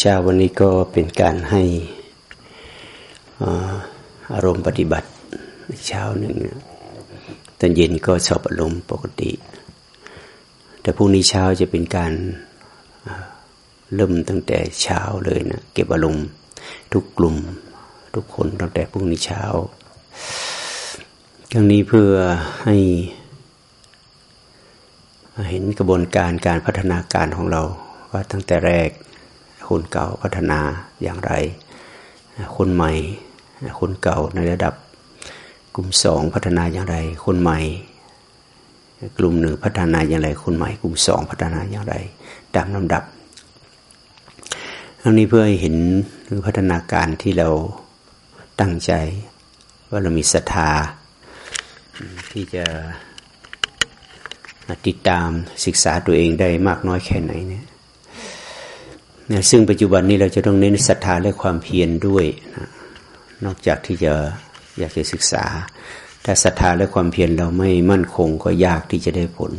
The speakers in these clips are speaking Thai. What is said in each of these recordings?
เช้าวันนี้ก็เป็นการให้อารมณ์ปฏิบัติเช้าหนึ่งตอนเย็นก็สอบอารมณ์ปกติ แต่พรุ่งนี้เช้าจะเป็นการเริ่มตั้งแต่เช้าเลยนะเก็บอารมณ์ทุกกลุ่มทุกคนตั้งแต่พรุ่งนี้เช้าทั้งนี้เพื่อให้เห็นกระบวนการการพัฒนาการของเราว่าตั้งแต่แรก คนเก่าพัฒนาอย่างไร คนใหม่ คนเก่าในระดับกลุ่มสองพัฒนาอย่างไร คนใหม่ กลุ่มหนึ่งพัฒนาอย่างไร คนใหม่ กลุ่มสองพัฒนาอย่างไรตามลำดับทั้งนี้เพื่อให้เห็นพัฒนาการที่เราตั้งใจ ว่าเรามีศรัทธาที่จะติดตามศึกษาตัวเองได้มากน้อยแค่ไหนเนี่ย นะซึ่งปัจจุบันนี้เราจะต้องเน้นศรัทธาและความเพียรด้วยนะนอกจากที่จะอยากจะศึกษา ถ้าศรัทธาและความเพียรเราไม่มั่นคงก็ยากที่จะได้ผล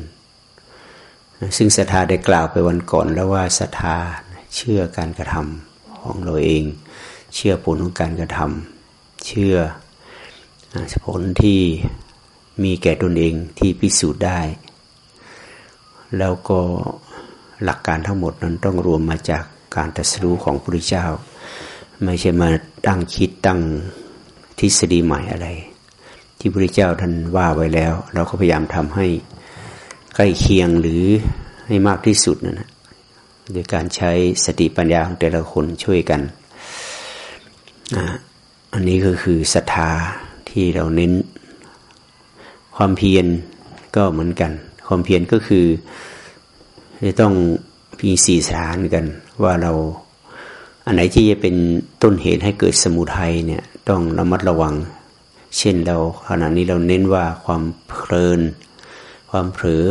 นะซึ่งศรัทธาได้กล่าวไปวันก่อนแล้วว่าศรัทธาเชื่อการกระทำของเราเอง เชื่อผลของการกระทำเชื่อผลที่มีแก่ตนเองที่พิสูจน์ได้ แล้วก็หลักการทั้งหมดนั้นต้องรวมมาจาก การตรัสรู้ของพระพุทธเจ้า ไม่ใช่มาตั้งคิดตั้งทฤษฎีใหม่อะไร ที่พระพุทธเจ้าท่านว่าไว้แล้ว เราก็พยายามทำให้ใกล้เคียงหรือให้มากที่สุดนะนะโดยการใช้สติปัญญาของแต่ละคนช่วยกันอันนี้ก็คือศรัทธาที่เราเน้น ความเพียรก็เหมือนกัน ความเพียรก็คือจะต้องมีสี่สารกัน ว่าเราอันไหนที่จะเป็นต้นเหตุให้เกิดสมุทัยเนี่ยต้องระมัดระวัง เช่นเราขณะนี้เราเน้นว่าความเพลิน ความเผลอ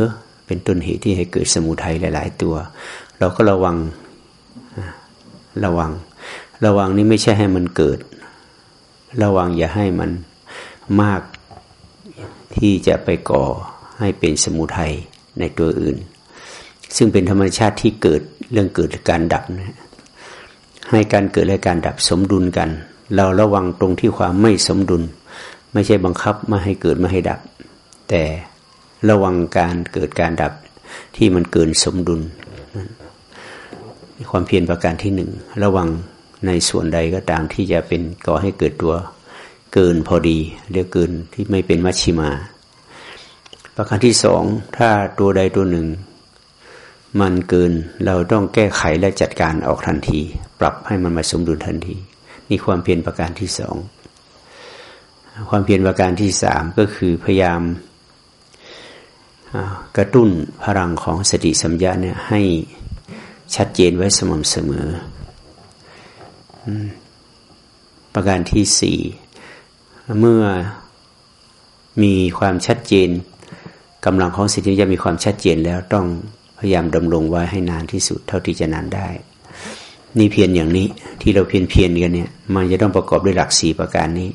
เป็นต้นเหตุที่ให้เกิดสมุทัยหลาย ๆ ตัว เราก็ระวังระวัง ระวังนี่ไม่ใช่ให้มันเกิด ระวังอย่าให้มันมากที่จะไปก่อให้เป็นสมุทัยในตัวอื่น ซึ่งเป็นธรรมชาติที่เกิดเรื่องเกิดการดับนะให้การเกิดและการดับสมดุลกัน เราระวังตรงที่ความไม่สมดุล ไม่ใช่บังคับไม่ให้เกิดไม่ให้ดับ แต่ระวังการเกิดการดับที่มันเกินสมดุล ความเพียรประการที่หนึ่งระวังในส่วนใดก็ตามที่จะเป็นก่อให้เกิดตัวเกินพอดีเรียกเกินที่ไม่เป็นมัชชิมา ประการที่สองถ้าตัวใดตัวหนึ่ง มันเกินเราต้องแก้ไขและจัดการออกทันที ปรับให้มันมาสมดุลทันที นี่ความเพียรประการที่สองความเพียรประการที่สามก็คือพยายามกระตุ้นพลังของสติสัมยาเนี่ยให้ชัดเจนไว้สม่ำเสมอ ประการที่สี่เมื่อมีความชัดเจนกำลังของสติจะมีความชัดเจนแล้วต้อง พยายามดำรงไว้ให้นานที่สุดเท่าที่จะนานได้ นี่เพียรอย่างนี้ที่เราเพียรเพียรกันเนี่ย มันจะต้องประกอบด้วยหลักสี่ประการนี้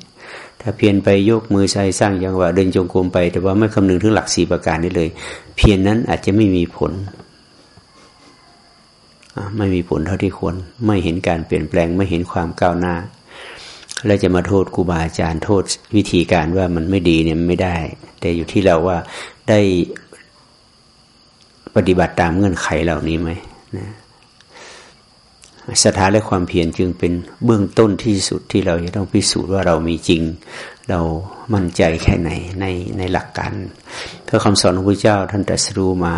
ถ้าเพียรไปยกมือใช้สร้างยังว่าเดินจงกรมไป แต่ว่าไม่คำนึงถึงหลักสี่ประการนี้เลย เพียรนนั้นอาจจะไม่มีผลไม่มีผลเท่าที่ควร ไม่เห็นการเปลี่ยนแปลงไม่เห็นความก้าวหน้า แล้วจะมาโทษครูบาอาจารย์โทษวิธีการว่ามันไม่ดีเนี่ยไม่ได้ แต่อยู่ที่เราว่าได้ ปฏิบัติตามเงื่อนไขเหล่านี้ไหมนะศรัทธาและความเพียรจึงเป็นเบื้องต้นที่สุดที่เราจะต้องพิสูจน์ว่าเรามีจริง เรามั่นใจแค่ไหนในในหลักการเพราะคำสอนของพระเจ้าท่านตรัสรู้มา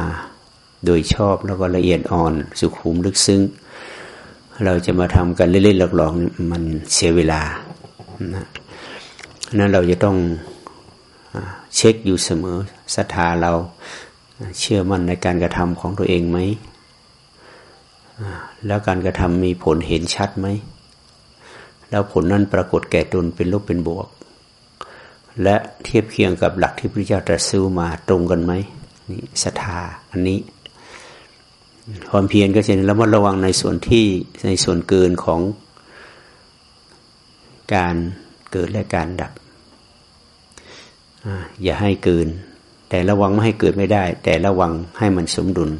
โดยชอบแล้วก็ละเอียดอ่อนสุขุมลึกซึ้ง เราจะมาทำกันเล่นๆหลอกๆมันเสียเวลานะนั้นเราจะต้องเช็คอยู่เสมอศรัทธาเรา เชื่อมั่นในการกระทำของตัวเองไหม แล้วการกระทำมีผลเห็นชัดไหม แล้วผลนั้นปรากฏแก่ตนเป็นลบเป็นบวก และเทียบเคียงกับหลักที่พระเจ้าตรัสรู้มาตรงกันไหมนี่ศรัทธาอันนี้ ความเพียรก็จะระมัดระวังในส่วนที่ในส่วนเกินของการเกิดและการดับ อย่าให้เกิน แต่ระวังไม่ให้เกิดไม่ได้ แต่ระวังให้มันสมดุล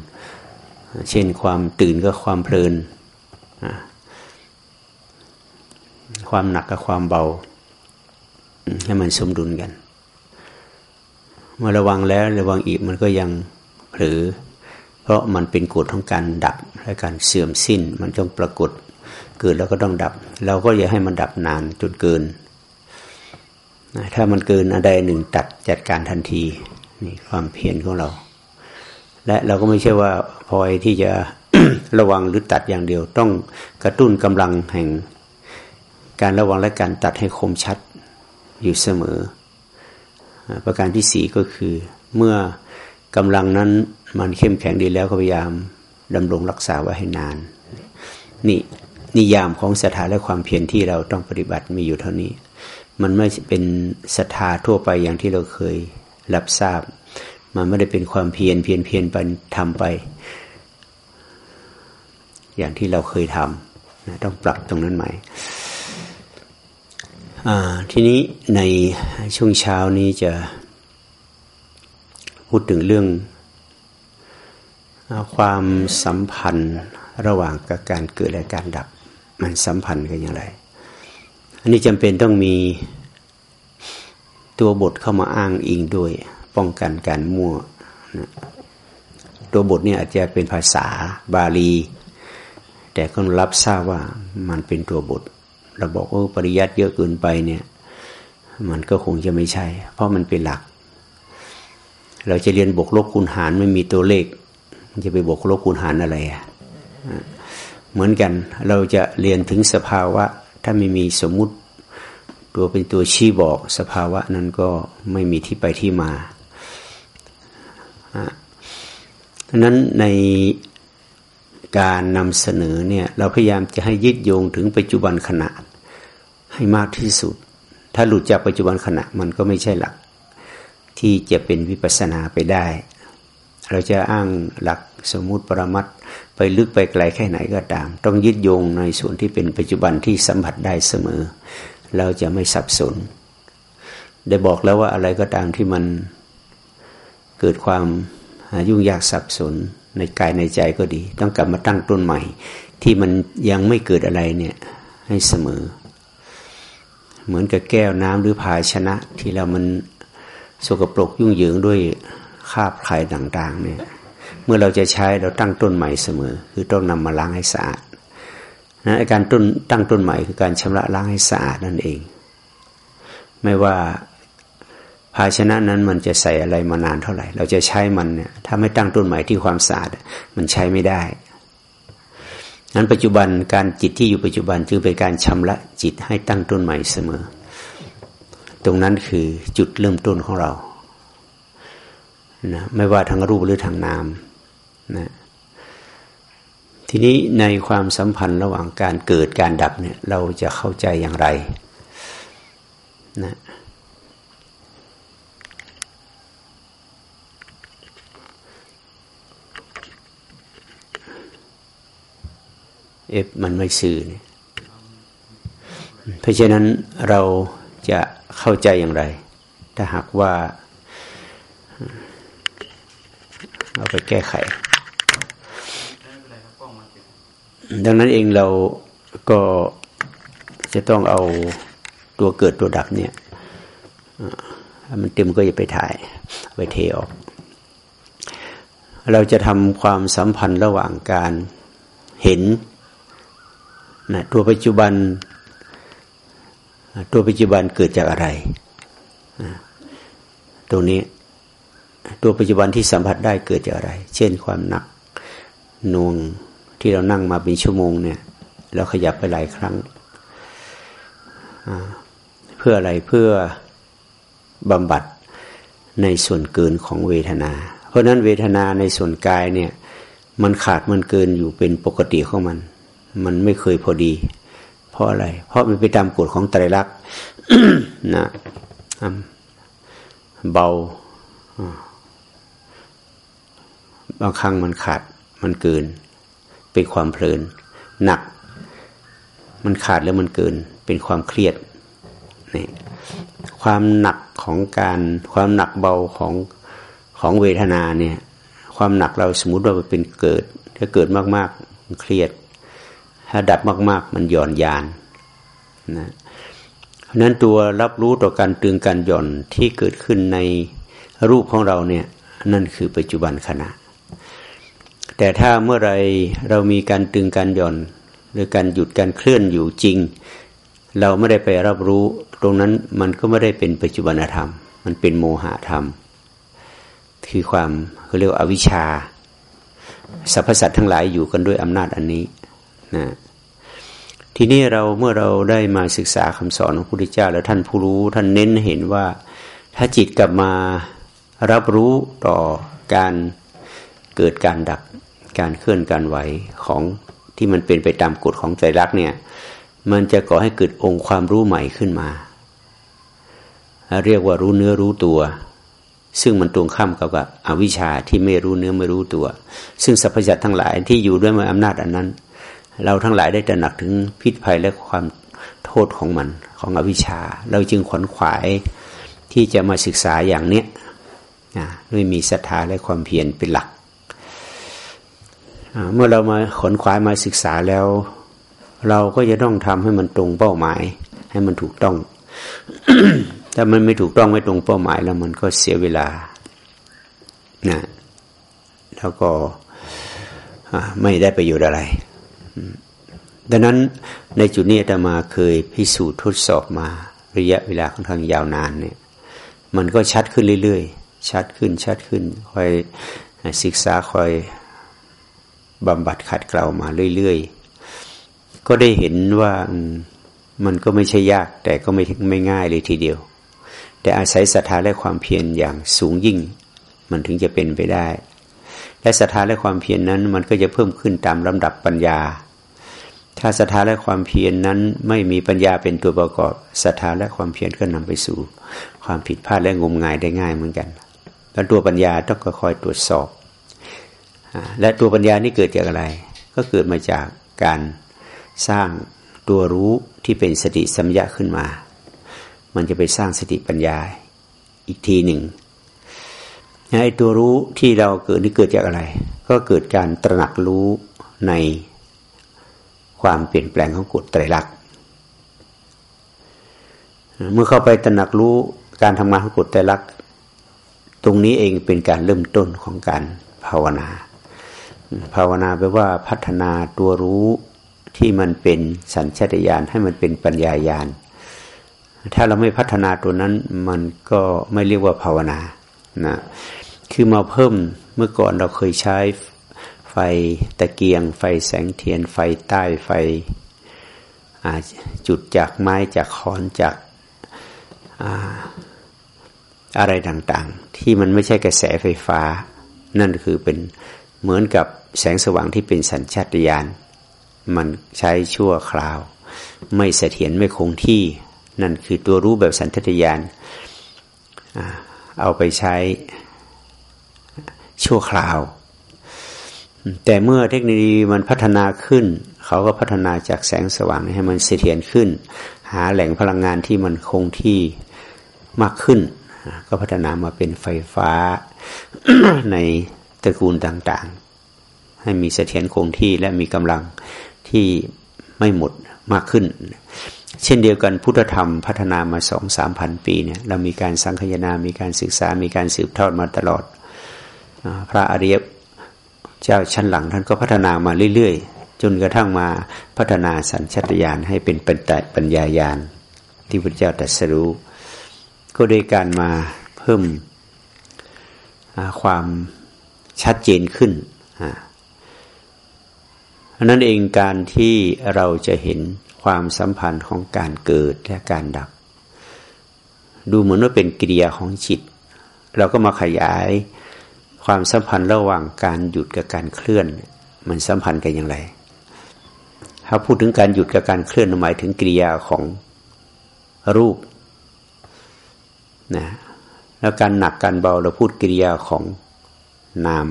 เช่นความตื่นก็ความเพลิน ความหนักกับความเบา ให้มันสมดุลกัน เมื่อระวังแล้วระวังอีกมันก็ยังเผลอเพราะมันเป็นกฎของการดับและการเสื่อมสิ้นมันต้องปรากฏเกิดแล้วก็ต้องดับ เราก็อย่าให้มันดับนานจนเกิน ถ้ามันเกินอะไรหนึ่งตัดจัดการทันที นี่ความเพียรของเรา และเราก็ไม่ใช่ว่าพอยที่จะระวังหรือตัดอย่างเดียว ต้องกระตุ้นกำลังแห่ง การระวังและการตัดให้คมชัดอยู่เสมอ ประการที่สี่ก็คือ เมื่อกำลังนั้นมันเข้มแข็งดีแล้วก็พยายามดำรงรักษาไว้ให้นาน นี่นิยามของศรัทธาและความเพียรที่เราต้องปฏิบัติมีอยู่เท่านี้ มันไม่เป็นศรัทธาทั่วไปอย่างที่เราเคย รับทราบ มันไม่ได้เป็นความเพียรเพียรเพียรไปทำไป อย่างที่เราเคยทำนะต้องปรับตรงนั้นใหม่ทีนี้ในช่วงเช้านี้จะพูดถึงเรื่องความสัมพันธ์ระหว่างกับการเกิดและการดับ มันสัมพันธ์กันอย่างไร อันนี้จำเป็นต้องมี ตัวบทเข้ามาอ้างอิงด้วย ป้องกันการมั่วนะตัวบทนี่อาจจะเป็นภาษาบาลี แต่ก็รับทราบว่ามันเป็นตัวบทเราบอกว่าปริยัติเยอะเกินไปเนี่ย มันก็คงจะไม่ใช่ เพราะมันเป็นหลัก เราจะเรียนบวกลบคูณหารไม่มีตัวเลข จะไปบวกลบคูณหารอะไรอะเหมือนกันเราจะเรียนถึงสภาวะ ถ้าไม่มีสมมุติ ตัวเป็นตัวชี้บอกสภาวะนั้นก็ไม่มีที่ไปที่มาดังนั้นในการนำเสนอเนี่ยเราพยายามจะให้ยึดโยงถึงปัจจุบันขณะให้มากที่สุด ถ้าหลุดจากปัจจุบันขณะมันก็ไม่ใช่หลัก ที่จะเป็นวิปัสนาไปได้ เราจะอ้างหลักสมมุติปรมัตไปลึกไปไกลแค่ไหนก็ตาม ต้องยึดโยงในส่วนที่เป็นปัจจุบันที่สัมผัสได้เสมอ เราจะไม่สับสน ได้บอกแล้วว่าอะไรก็ตามที่มันเกิดความยุ่งยากสับสนในกายในใจก็ดี ต้องกลับมาตั้งต้นใหม่ ที่มันยังไม่เกิดอะไรเนี่ยให้เสมอ เหมือนกับแก้วน้ำหรือภาชนะ ที่เรามันสกปรกยุ่งเหยิงด้วยคาบไข่ต่างๆเนี่ยเมื่อเราจะใช้เราตั้งต้นใหม่เสมอ คือต้องนำมาล้างให้สะอาด นะการต้นตั้งต้นใหม่คือการชำระล้างให้สะอาดนั่นเอง ไม่ว่าภาชนะนั้นมันจะใส่อะไรมานานเท่าไหร่ เราจะใช้มันเนี่ยถ้าไม่ตั้งต้นใหม่ที่ความสะอาดมันใช้ไม่ได้นั้นปัจจุบันการจิตที่อยู่ปัจจุบันจึงเป็นการชำระจิตให้ตั้งต้นใหม่เสมอ ตรงนั้นคือจุดเริ่มต้นของเรานะไม่ว่าทางรูปหรือทางนามนะ ทีนี้ในความสัมพันธ์ระหว่างการเกิดการดับเนี่ย เราจะเข้าใจอย่างไรนะเอฟมันไม่ซื่อเนี่ยเพราะฉะนั้นเราจะเข้าใจอย่างไร ถ้าหากว่า เอาไปแก้ไข ดังนั้นเองเราก็จะต้องเอาตัวเกิดตัวดับเนี่ยมันเต็มก็อย่าไปถ่ายไปเทออก เราจะทำความสัมพันธ์ระหว่างการเห็นนะตัวปัจจุบัน ตัวปัจจุบันเกิดจากอะไร ตรงนี้ตัวปัจจุบันที่สัมผัสได้เกิดจากอะไร เช่นความหนักนวง ที่เรานั่งมาเป็นชั่วโมงเนี่ยเราขยับไปหลายครั้ง เพื่ออะไรเพื่อบำบัดในส่วนเกินของเวทนา เพราะนั้นเวทนาในส่วนกายเนี่ย มันขาดมันเกินอยู่เป็นปกติของมัน มันไม่เคยพอดี เพราะอะไร เพราะมันไปตามกฎของไตรลักษณ์นะเบาบางครั้งมันขาดมันเกิน เป็นความเพลิน หนัก มันขาดแล้วมันเกิน เป็นความเครียดนี่ความหนักของการความหนักเบาของของเวทนาเนี่ย ความหนักเราสมมติว่ามันเป็นเกิด ถ้าเกิดมากๆมันเครียด ถ้าดับมาก ๆ มันหย่อนยานนะนั้นตัวรับรู้ต่อการตึงการหย่อนที่เกิดขึ้นในรูปของเราเนี่ยนั่นคือปัจจุบันขณะ แต่ถ้าเมื่อไรเรามีการตึงการหย่อน หรือการหยุดการเคลื่อนอยู่จริง เราไม่ได้ไปรับรู้ ตรงนั้นมันก็ไม่ได้เป็นปัจจุบันธรรม มันเป็นโมหะธรรม คือความเขาเรียกว่าอวิชชาสรรพสัตว์ทั้งหลายอยู่กันด้วยอำนาจอันนี้นะทีนี้เราเมื่อเราได้มาศึกษาคำสอนของพระพุทธเจ้า แล้วท่านผู้รู้ ท่านเน้นเห็นว่าถ้าจิตกลับมารับรู้ต่อการ เกิดการดับการเคลื่อนการไหวของที่มันเป็นไปตามกฎของใจรักเนี่ย มันจะก่อให้เกิดองค์ความรู้ใหม่ขึ้นมา เรียกว่ารู้เนื้อรู้ตัว ซึ่งมันตรงข้ามกับอวิชชาที่ไม่รู้เนื้อไม่รู้ตัว ซึ่งสรรพสัตว์ทั้งหลายที่อยู่ด้วยมาอำนาจอันนั้น เราทั้งหลายได้ตระหนักถึงพิษภัยและความโทษของมันของอวิชชา เราจึงขวนขวายที่จะมาศึกษาอย่างเนี้ยด้วยมีศรัทธาและความเพียรเป็นหลัก เมื่อเรามาขนขวายมาศึกษาแล้ว เราก็จะต้องทำให้มันตรงเป้าหมาย ให้มันถูกต้อง ถ้ามันไม่ถูกต้องไม่ตรงเป้าหมายแล้วมันก็เสียเวลานะแล้วก็ไม่ได้ประโยชน์อะไร ดังนั้นในจุดนี้อามาเคยพิสูจน์ทดสอบมาระยะเวลาค่อนข้างยาวนานเนี่ย มันก็ชัดขึ้นเรื่อยๆ ชัดขึ้นชัดขึ้น คอยศึกษาคอย บำบัดขัดเกลามาเรื่อยๆ ก็ได้เห็นว่ามันก็ไม่ใช่ยาก แต่ก็ไม่ไม่ง่ายเลยทีเดียว แต่อาศัยศรัทธาและความเพียรอย่างสูงยิ่ง มันถึงจะเป็นไปได้ และศรัทธาและความเพียรนนั้น มันก็จะเพิ่มขึ้นตามลำดับปัญญา ถ้าศรัทธาและความเพียรนนั้นไม่มีปัญญาเป็นตัวประกอบศรัทธาและความเพียรก็นำไปสู่ ความผิดพลาดและงมงายได้ง่ายเหมือนกันแล้วตัวปัญญาต้องคอยตรวจสอบ และตัวปัญญานี่เกิดจากอะไร ก็เกิดมาจากการสร้างตัวรู้ที่เป็นสติสัมยาขึ้นมา มันจะไปสร้างสติปัญญาอีกทีหนึ่งไอ้ตัวรู้ที่เราเกิดนี่เกิดจากอะไร ก็เกิดการตระหนักรู้ในความเปลี่ยนแปลงของกฎไตรลักษณ์เมื่อเข้าไปตระหนักรู้การทำงานของกฎไตรลักษณ์ตรงนี้เองเป็นการเริ่มต้นของการภาวนา ภาวนาแปลว่าพัฒนาตัวรู้ที่มันเป็นสัญชาตญาณให้มันเป็นปัญญาญาณถ้าเราไม่พัฒนาตัวนั้นมันก็ไม่เรียกว่าภาวนานะคือมาเพิ่มเมื่อก่อนเราเคยใช้ไฟตะเกียง ไฟแสงเทียน ไฟใต้ไฟจุดจากไม้จากคอนจากอะไรต่างๆ ที่มันไม่ใช่กระแสไฟฟ้า นั่นคือเป็นเหมือนกับ แสงสว่างที่เป็นสัญชาตญาณมันใช้ชั่วคราว ไม่เสถียรไม่คงที่นั่นคือตัวรู้แบบสัญชาตญาณเอาไปใช้ชั่วคราว แต่เมื่อเทคโนโลยีมันพัฒนาขึ้น เขาก็พัฒนาจากแสงสว่างให้มันเสถียรขึ้น หาแหล่งพลังงานที่มันคงที่มากขึ้น ก็พัฒนามาเป็นไฟฟ้าในตระกูลต่าง ให้มีเสถียรคงที่และมีกำลังที่ไม่หมดมากขึ้น เช่นเดียวกันพุทธธรรมพัฒนามาสองสามพันปีเนี่ยเรามีการสังคยนา มีการศึกษา มีการสืบทอดมาตลอด พระอริยเจ้าชั้นหลังท่านก็พัฒนามาเรื่อยๆ จนกระทั่งมาพัฒนาสัญชตาตญาณให้เป็นปัญญาญาณที่พระเจ้าตรัสรู้ ก็โดยการมาเพิ่มความชัดเจนขึ้นอั นนั้นเองการที่เราจะเห็นความสัมพันธ์ของการเกิดและการดับ ดูเหมือนว่าเป็นกิริยาของจิต เราก็มาขยายความสัมพันธ์ระหว่างการหยุดกับการเคลื่อน มันสัมพันธ์กันอย่างไร ถ้าพูดถึงการหยุดกับการเคลื่อนหมายถึงกิริยาของรูปนะแล้วการหนักการเบาเราพูดกิริยาของนาม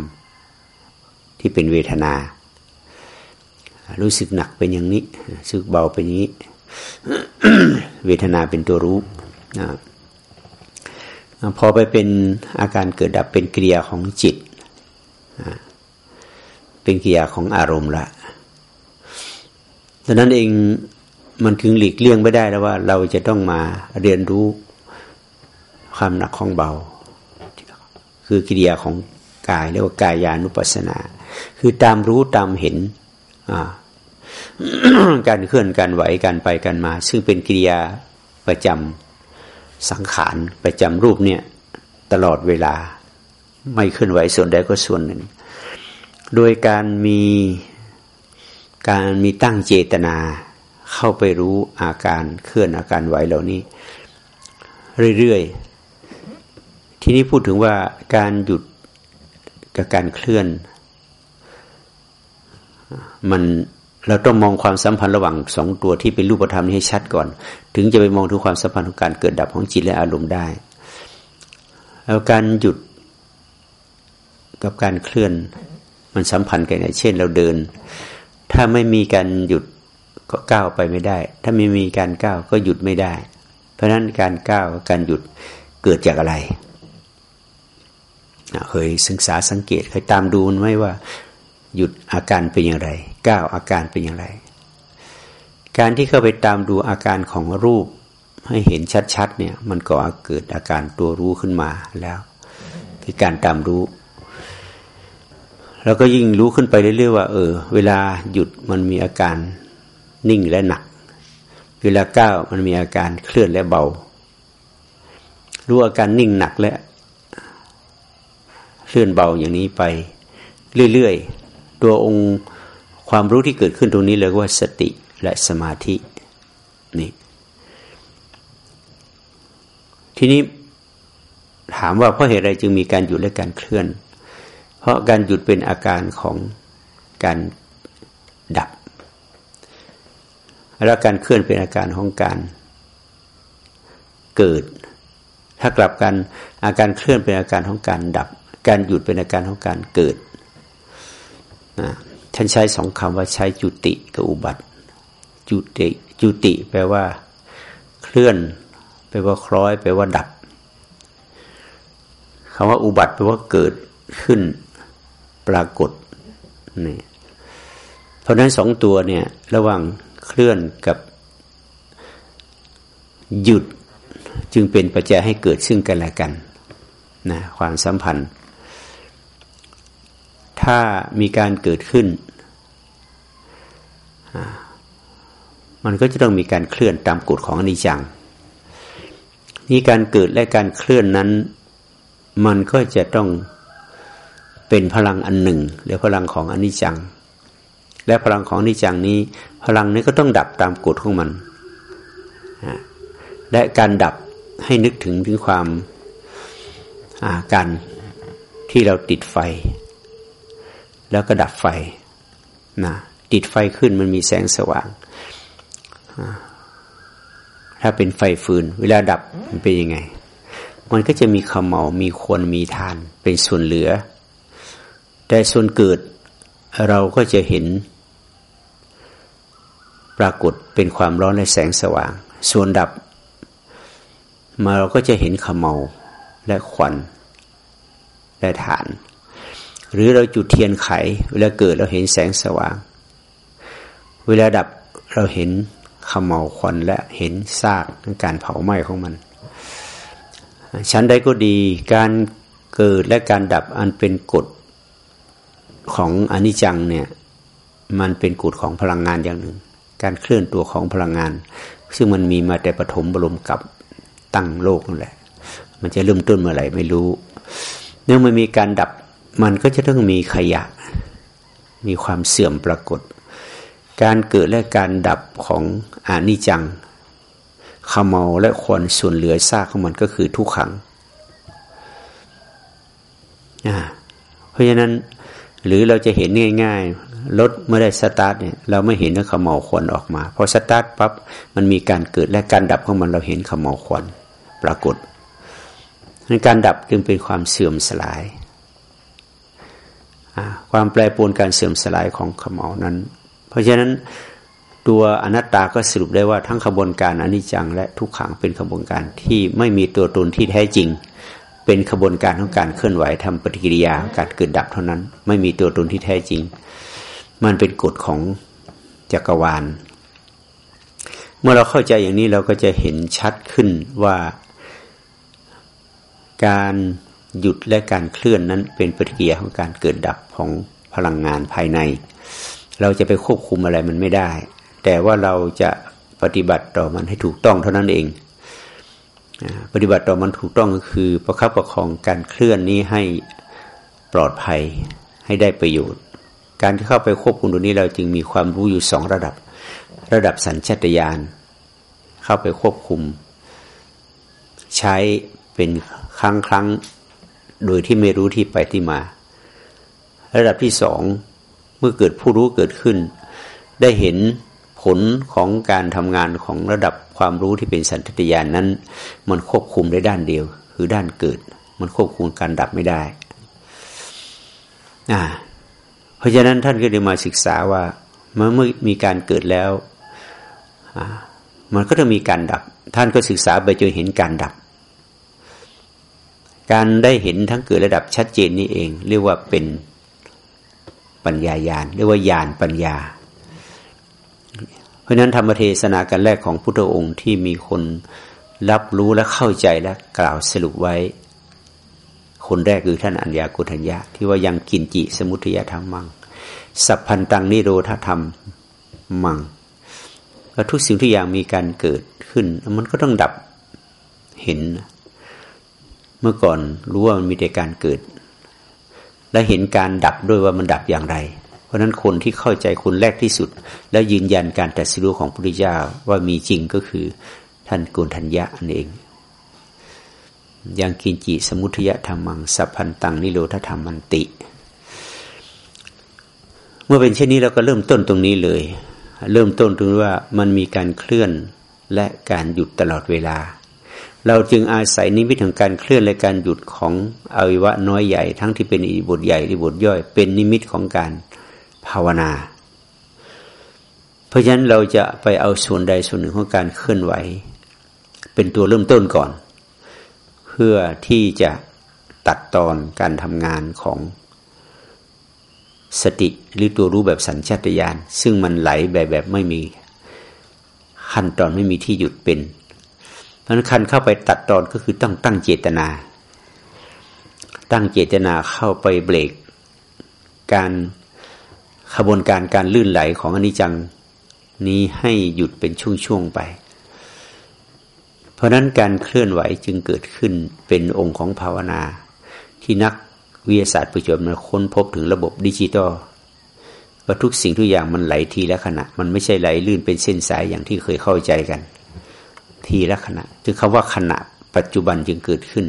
ที่เป็นเวทนา รู้สึกหนักเป็นอย่างนี้รู้สึกเบาเป็นอย่างนี้ เวทนาเป็นตัวรู้นะพอไปเป็นอาการเกิดดับเป็นกิริยาของจิต เป็นกิริยาของอารมณ์ละดังนั้นเองมันถึงหลีกเลี่ยงไม่ได้แล้วว่า เราจะต้องมาเรียนรู้ความหนักของเบา คือกิริยาของกายเรียกว่ากายานุปัสสนา คือตามรู้ตามเห็น การเคลื่อนการไหวการไปกันมา ซึ่งเป็นกิริยาประจำสังขารประจำรูปเนี่ยตลอดเวลา ไม่เคลื่อนไหวส่วนใดก็ส่วนหนึ่ง โดยการมีการมีตั้งเจตนาเข้าไปรู้อาการเคลื่อนอาการไหวเหล่านี้ เรื่อยๆ ทีนี้พูดถึงว่าการหยุดกับการเคลื่อน มัน เราต้องมองความสัมพันธ์ระหว่างสองตัวที่เป็นรูปธรรมนี้ให้ชัดก่อน ถึงจะไปมองถึงความสัมพันธ์ของการเกิดดับของจิตและอารมณ์ได้แล้วการหยุดกับการเคลื่อนมันสัมพันธ์กันเช่นเราเดิน ถ้าไม่มีการหยุดก็ก้าวไปไม่ได้ ถ้าไม่มีการก้าวก็หยุดไม่ได้ เพราะฉะนั้นการก้าวการหยุดเกิดจากอะไรเคยศึกษาสังเกตเคยตามดูมันไหมว่า หยุดอาการเป็นอย่างไรก้าวอาการเป็นอย่างไร การที่เข้าไปตามดูอาการของรูปให้เห็นชัดๆเนี่ยมันก็เกิดอาการตัวรู้ขึ้นมาแล้ว คือการตามรู้ แล้วก็ยิ่งรู้ขึ้นไปเรื่อยๆว่า เออ เวลาหยุดมันมีอาการนิ่งและหนัก เวลาก้าวมันมีอาการเคลื่อนและเบา รู้อาการนิ่งหนักและเคลื่อนเบาอย่างนี้ไปเรื่อยๆ ตัวองค์ความรู้ที่เกิดขึ้นตรงนี้เรียกว่าสติและสมาธินี่ทีนี้ถามว่าเพราะเหตุอะไรจึงมีการหยุดและการเคลื่อน เพราะการหยุดเป็นอาการของการดับ แล้วการเคลื่อนเป็นอาการของการเกิด ถ้ากลับกันอาการเคลื่อนเป็นอาการของการดับ การหยุดเป็นอาการของการเกิด ท่านใช้สองคำว่าใช้จุติกับอุบัติ จุติจุติแปลว่า เคลื่อน แปลว่าคล้อย แปลว่าดับคำว่าอุบัติแปลว่าเกิดขึ้น ปรากฏนี่เพราะนั้นสองตัวเนี่ย ระหว่างเคลื่อนกับหยุดจึงเป็นปัจจัยให้เกิดซึ่งกันและกันนะความสัมพันธ์ ถ้ามีการเกิดขึ้น มันก็จะต้องมีการเคลื่อนตามกฎของอนิจจัง นี่การเกิดและการเคลื่อนนั้น มันก็จะต้องเป็นพลังอันหนึ่งหรือพลังของอนิจจัง และพลังของอนิจจังนี้ พลังนี้ก็ต้องดับตามกฎของมัน และการดับให้นึกถึงถึงความาการที่เราติดไฟ แล้วก็ดับไฟนะติดไฟขึ้นมันมีแสงสว่าง ถ้าเป็นไฟฟืน เวลาดับมันเป็นยังไง มันก็จะมีขมเหลามีควนมีทาน เป็นส่วนเหลือ แต่ส่วนเกิดเราก็จะเห็น ปรากฏเป็นความร้อนและแสงสว่าง ส่วนดับ มาเราก็จะเห็นขมเหลาและควันและฐาน หรือเราจุดเทียนไข เวลาเกิดเราเห็นแสงสว่าง เวลาดับเราเห็นขมเหลาควันและเห็นซากการเผาไหม้ของมัน ชั้นใดก็ดีการเกิดและการดับอันเป็นกฎของอนิจจังเนี่ยมันเป็นกฎของพลังงานอย่างหนึ่ง การเคลื่อนตัวของพลังงาน ซึ่งมันมีมาแต่ปฐมบรมกับตั้งโลกนั่นแหละ มันจะเริ่มต้นเมื่อไหร่ไม่รู้ เนื่องมันมีการดับ มันก็จะต้องมีขยะ มีความเสื่อมปรากฏ การเกิดและการดับของอานิจังขมเมาและควนส่วนเหลือซากของมันก็คือทุกขัง เพราะฉะนั้นหรือเราจะเห็นง่ายๆรถเมื่อได้สตาร์ทเนี่ยเราไม่เห็นว่าขมเมาควันออกมาพอสตาร์ทปั๊บมันมีการเกิดและการดับของมันเราเห็นขมเมาควันปรากฏการดับจึงเป็นความเสื่อมสลาย ความแปรปรวนการเสื่อมสลายของขมเหลานั้น เพราะฉะนั้นตัวอนัตตาก็สรุปได้ว่าทั้งขบวนการอนิจจังและทุกขังเป็นขบวนการที่ไม่มีตัวตนที่แท้จริง เป็นขบวนการของการเคลื่อนไหวทำปฏิกิริยาการเกิดดับเท่านั้น ไม่มีตัวตนที่แท้จริง มันเป็นกฎของจักรวาล เมื่อเราเข้าใจอย่างนี้เราก็จะเห็นชัดขึ้นว่าการ หยุดและการเคลื่อนนั้นเป็นปฏิกิริยาของการเกิดดับของพลังงานภายใน เราจะไปควบคุมอะไรมันไม่ได้ แต่ว่าเราจะปฏิบัติต่อมันให้ถูกต้องเท่านั้นเอง ปฏิบัติต่อมันถูกต้องก็คือประคับประคองการเคลื่อนนี้ให้ปลอดภัยให้ได้ประโยชน์ การที่เข้าไปควบคุมตรงนี้เราจึงมีความรู้อยู่สองระดับ ระดับสัญชตาตญาณเข้าไปควบคุม ใช้เป็นครั้งครั้ง โดยที่ไม่รู้ที่ไปที่มา ระดับที่สองเมื่อเกิดผู้รู้เกิดขึ้น ได้เห็นผลของการทำงานของระดับความรู้ที่เป็นสันติญาณนนั้น มันควบคุมได้ด้านเดียว คือด้านเกิด มันควบคุมการดับไม่ได้อ่าเพราะฉะนั้นท่านก็เลยมาศึกษาว่าเมื่อมีการเกิดแล้วมันก็จะมีการดับ ท่านก็ศึกษาไปจนเห็นการดับ การได้เห็นทั้งเกิดระดับชัดเจนนี้เอง เรียกว่าเป็นปัญญายานเรียกว่าญาณปัญญา เพราะนั้นธรรมเทศนากันแรกของพุทธองค์ที่มีคนรับรู้และเข้าใจและกล่าวสรุปไว้ คนแรกคือท่านอัญญากุทัญญาที่ว่ายังกินจิสมุทยธรรมมัง สัพพันตังนิโรธธรรมมังก็ทุกสิ่งทุกอย่างมีการเกิดขึ้น มันก็ต้องดับเห็น เมื่อก่อนรู้ว่ามันมีแต่การเกิด และเห็นการดับด้วยว่ามันดับอย่างไร เพราะนั้นคนที่เข้าใจคนแรกที่สุด และยืนยันการตัดสิรู้ของพระพุทธเจ้าว่ามีจริงก็คือท่านโกนทัญญะนั่นเองยังกินจิสมุทยธรรมังสัพพันตังนิโรธธรรมมันติ เมื่อเป็นเช่นนี้เราก็เริ่มต้นตรงนี้เลย เริ่มต้นตรงว่ามันมีการเคลื่อนและการหยุดตลอดเวลา เราจึงอาศัยนิมิตของการเคลื่อนและการหยุดของอวัยวะน้อยใหญ่ ทั้งที่เป็นอิบทใหญ่อิบทย่อย เป็นนิมิตของการภาวนา เพราะฉะนั้นเราจะไปเอาส่วนใดส่วนหนึ่งของการเคลื่อนไหว เป็นตัวเริ่มต้นก่อน เพื่อที่จะตัดตอนการทำงานของสติหรือตัวรู้แบบสัญชาตญาณซึ่งมันไหลแบบแบบไม่มีขั้นตอนไม่มีที่หยุดเป็น เพราะคันเข้าไปตัดตอนก็คือต้องตั้งเจตนา ตั้งเจตนาเข้าไปเบรก การขบวนการการลื่นไหลของอนิจจังนี้ให้หยุดเป็นช่วงๆไป เพราะนั้นการเคลื่อนไหวจึงเกิดขึ้นเป็นองค์ของภาวนา ที่นักวิทยาศาสตร์ปัจจุบันมาค้นพบถึงระบบดิจิตอลว่าทุกสิ่งทุกอย่างมันไหลทีละขณะ มันไม่ใช่ไหลลื่นเป็นเส้นสายอย่างที่เคยเข้าใจกัน ทีละขณะ คือคำว่าขณะปัจจุบันจึงเกิดขึ้น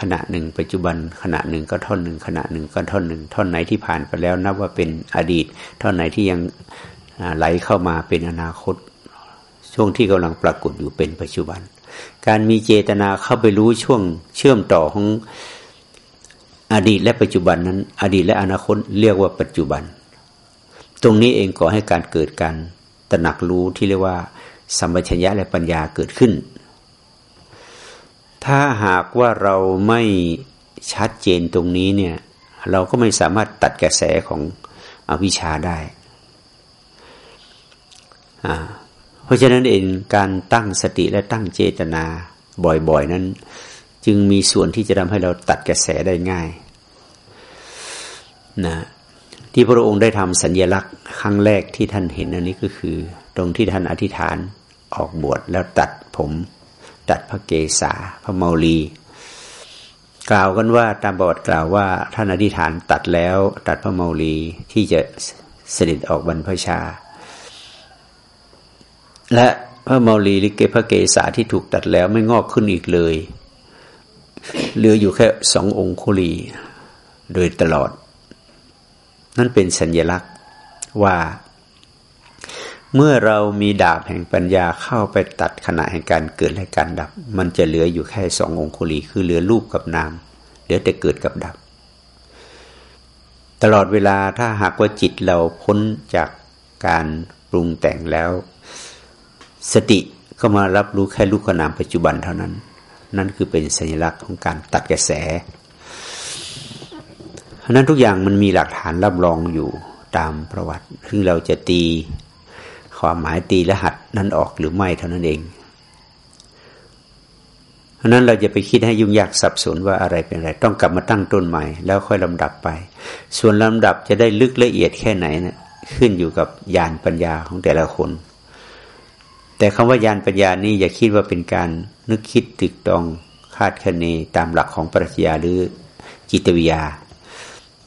ขณะหนึ่ง ปัจจุบันขณะหนึ่งก็ท่อนหนึ่งขณะหนึ่งก็ท่อนหนึ่งท่อนไหนที่ผ่านไปแล้วนับว่าเป็นอดีต ท่อนไหนที่ยังไหลเข้ามาเป็นอนาคต ช่วงที่กำลังปรากฏอยู่เป็นปัจจุบัน การมีเจตนาเข้าไปรู้ช่วงเชื่อมต่อของอดีตและปัจจุบันนั้น อดีตและอนาคตเรียกว่าปัจจุบัน ตรงนี้เองก่อให้การเกิดการตระหนักรู้ที่เรียกว่า สัมปชัญญะและปัญญาเกิดขึ้น ถ้าหากว่าเราไม่ชัดเจนตรงนี้เนี่ย เราก็ไม่สามารถตัดกระแสของอวิชชาได้เพราะฉะนั้นเองการตั้งสติและตั้งเจตนาบ่อยๆนั้น จึงมีส่วนที่จะทำให้เราตัดกระแสได้ง่ายนะที่พระองค์ได้ทำสัญญลักษณ์ครั้งแรกที่ท่านเห็นอันนี้ก็คือ ตรงที่ท่านอธิษฐานออกบวชแล้วตัดผมตัดพระเกศาพระเมาลี กล่าวกันว่าตามบทกล่าวว่าท่านอธิษฐานตัดแล้วตัดพระเมาลีที่จะเสด็จออกบรรพชา และพระเมาลีลิเกพระเกศาที่ถูกตัดแล้วไม่งอกขึ้นอีกเลยเหลืออยู่แค่สององคุลีโดยตลอด นั่นเป็นสัญญลักษณ์ว่า เมื่อเรามีดาบแห่งปัญญาเข้าไปตัดขณะแห่งการเกิดและการดับ มันจะเหลืออยู่แค่สององคุลีคือเหลือรูปกับนามเหลือแต่เกิดกับดับ ตลอดเวลาถ้าหากว่าจิตเราพ้นจากการปรุงแต่งแล้ว สติก็มารับรู้แค่รูปนามปัจจุบันเท่านั้น นั่นคือเป็นสัญลักษณ์ของการตัดกระแสเพราะนั้นทุกอย่างมันมีหลักฐานรับรองอยู่ตามประวัติ ซึ่งเราจะตี ความหมายตีรหัสนั้นออกหรือไม่เท่านั้นเองเพราะนั้นเราจะไปคิดให้ยุ่งยากสับสนว่าอะไรเป็นอะไร ต้องกลับมาตั้งต้นใหม่ แล้วค่อยลำดับไป ส่วนลำดับจะได้ลึกละเอียดแค่ไหนนะ่ะขึ้นอยู่กับญาณปัญญาของแต่ละคน แต่คำว่าญาณปัญญานี่อย่าคิดว่าเป็นการนึกคิดตึกตองคาดคะเนตามหลักของปรัชญาหรือจิตวิทยา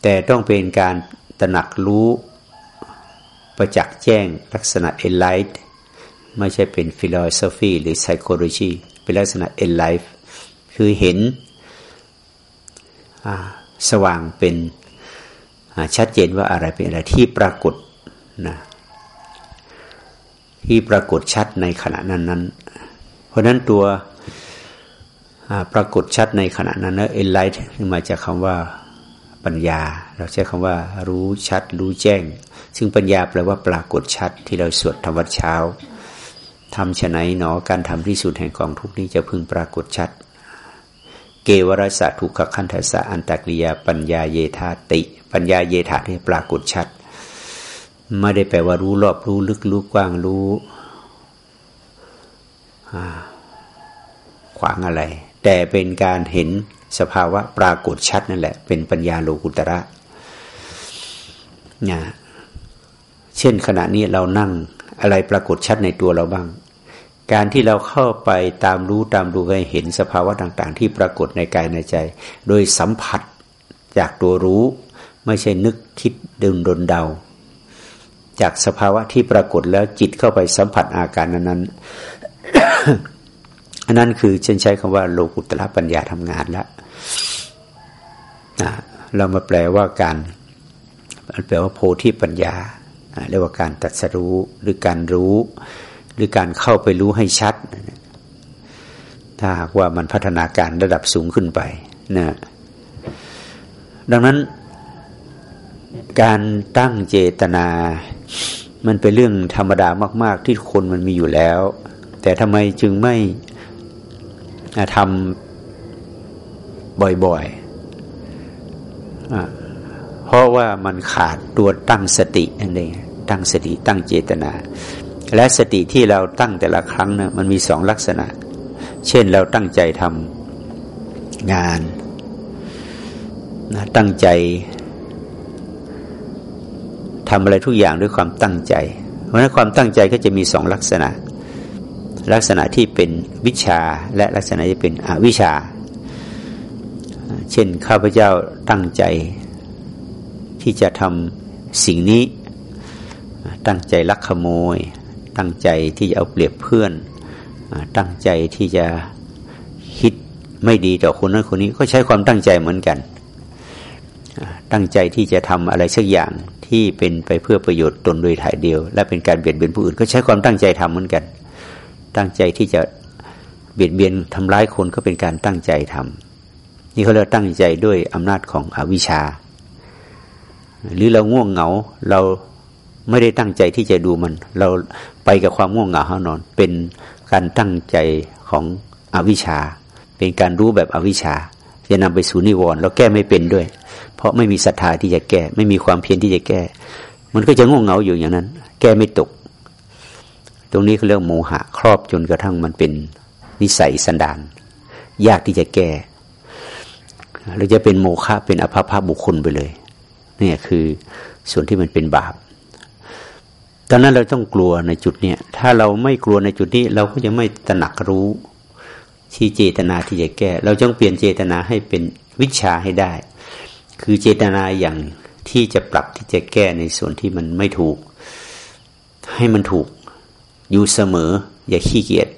แต่ต้องเป็นการตระหนักรู้ ประจักษ์แจ้งลักษณะ enlight ไม่ใช่เป็น philosophy หรือ psychology เป็นลักษณะ enlight คือเห็นสว่างเป็นชัดเจนว่าอะไรเป็นอะไรที่ปรากฏนะที่ปรากฏชัดในขณะนั้นนั้น เพราะนั้นตัวปรากฏชัดในขณะนั้นนะ enlight มาจากคำว่าปัญญา เราใช้คำว่า รู้ชัด รู้แจ้ง ซึ่งปัญญาแปลว่าปรากฏชัดที่เราสวดธรรมวัดเช้าทำฉะไหนหนอการทำที่สุดแห่งกองทุกนี้จะพึงปรากฏชัด เกวรสะทุกขคันทัสสะอันตกริยาปัญญาเยธาติ ปัญญาเยธาที่ปรากฏชัดไม่ได้แปลว่ารู้รอบรู้ลึกรู้กว้างรู้ขวางอะไร แต่เป็นการเห็นสภาวะปรากฏชัดนั่นแหละ เป็นปัญญาโลกุตระนะ เช่นขณะนี้เรานั่งอะไรปรากฏชัดในตัวเราบ้าง การที่เราเข้าไปตามรู้ตามดูให้เห็นสภาวะต่าง ๆ ที่ปรากฏในกายในใจ โดยสัมผัสจากตัวรู้ ไม่ใช่นึกคิดดึงดนเดา จากสภาวะที่ปรากฏแล้วจิตเข้าไปสัมผัสอาการนั้นอันนั้นคือฉันใช้คำว่าโลกุตระปัญญาทำงานแล้วนะเรามาแปลว่าการแปลว่าโพธิปัญญา เรียกว่าการตัดสรู้หรือการรู้ หรือการเข้าไปรู้ให้ชัด ถ้าหากว่ามันพัฒนาการระดับสูงขึ้นไปนะดังนั้น การตั้งเจตนา มันเป็นเรื่องธรรมดามาก ๆ ที่คนมันมีอยู่แล้ว แต่ทำไมจึงไม่ทำบ่อยๆเพราะว่ามันขาดตัวตั้งสตินั่นเอง ตั้งสติตั้งเจตนา และสติที่เราตั้งแต่ละครั้งนะมันมีสองลักษณะ เช่นเราตั้งใจทำงานนะตั้งใจทำอะไรทุกอย่างด้วยความตั้งใจ เพราะนั้นความตั้งใจก็จะมีสองลักษณะ ลักษณะที่เป็นวิชาและลักษณะที่เป็นอวิชา เช่นข้าพเจ้าตั้งใจที่จะทำสิ่งนี้ ตั้งใจลักขโมย ตั้งใจที่จะเอาเปรียบเพื่อน ตั้งใจที่จะคิดไม่ดีต่อคนนั้นคนนี้ก็ใช้ความตั้งใจเหมือนกัน ตั้งใจที่จะทำอะไรสักอย่างที่เป็นไปเพื่อประโยชน์ตนโดยถ่ายเดียว และเป็นการเบียดเบียนผู้อื่น ก็ใช้ความตั้งใจทำเหมือนกัน ตั้งใจที่จะเบียดเบียนทำร้ายคนก็เป็นการตั้งใจทำนี่เขาเรียกตั้งใจด้วยอำนาจของอวิชชา หรือเราง่วงเหงาเรา ไม่ได้ตั้งใจที่จะดูมัน เราไปกับความง่วงเหงาเท่านอน เป็นการตั้งใจของอวิชชา เป็นการรู้แบบอวิชชาจะนำไปสู่นิวรณ์เราแก้ไม่เป็นด้วย เพราะไม่มีศรัทธาที่จะแก้ ไม่มีความเพียรที่จะแก้ มันก็จะง่วงเหงาอยู่อย่างนั้น แก้ไม่ตก ตรงนี้เขาเรียกโมหะครอบจนกระทั่งมันเป็นนิสัยสันดานยากที่จะแก้หรือจะเป็นโมฆะเป็นอภพาบุคคลไปเลยนี่คือส่วนที่มันเป็นบาป ตอนนั้นเราต้องกลัวในจุดเนี้ยถ้าเราไม่กลัวในจุดนี้ เราก็จะไม่ตระหนักรู้ที่เจตนาที่จะแก้ เราต้องเปลี่ยนเจตนาให้เป็นวิชาให้ได้ คือเจตนาอย่างที่จะปรับที่จะแก้ในส่วนที่มันไม่ถูก ให้มันถูกอยู่เสมอ อย่าขี้เกียจ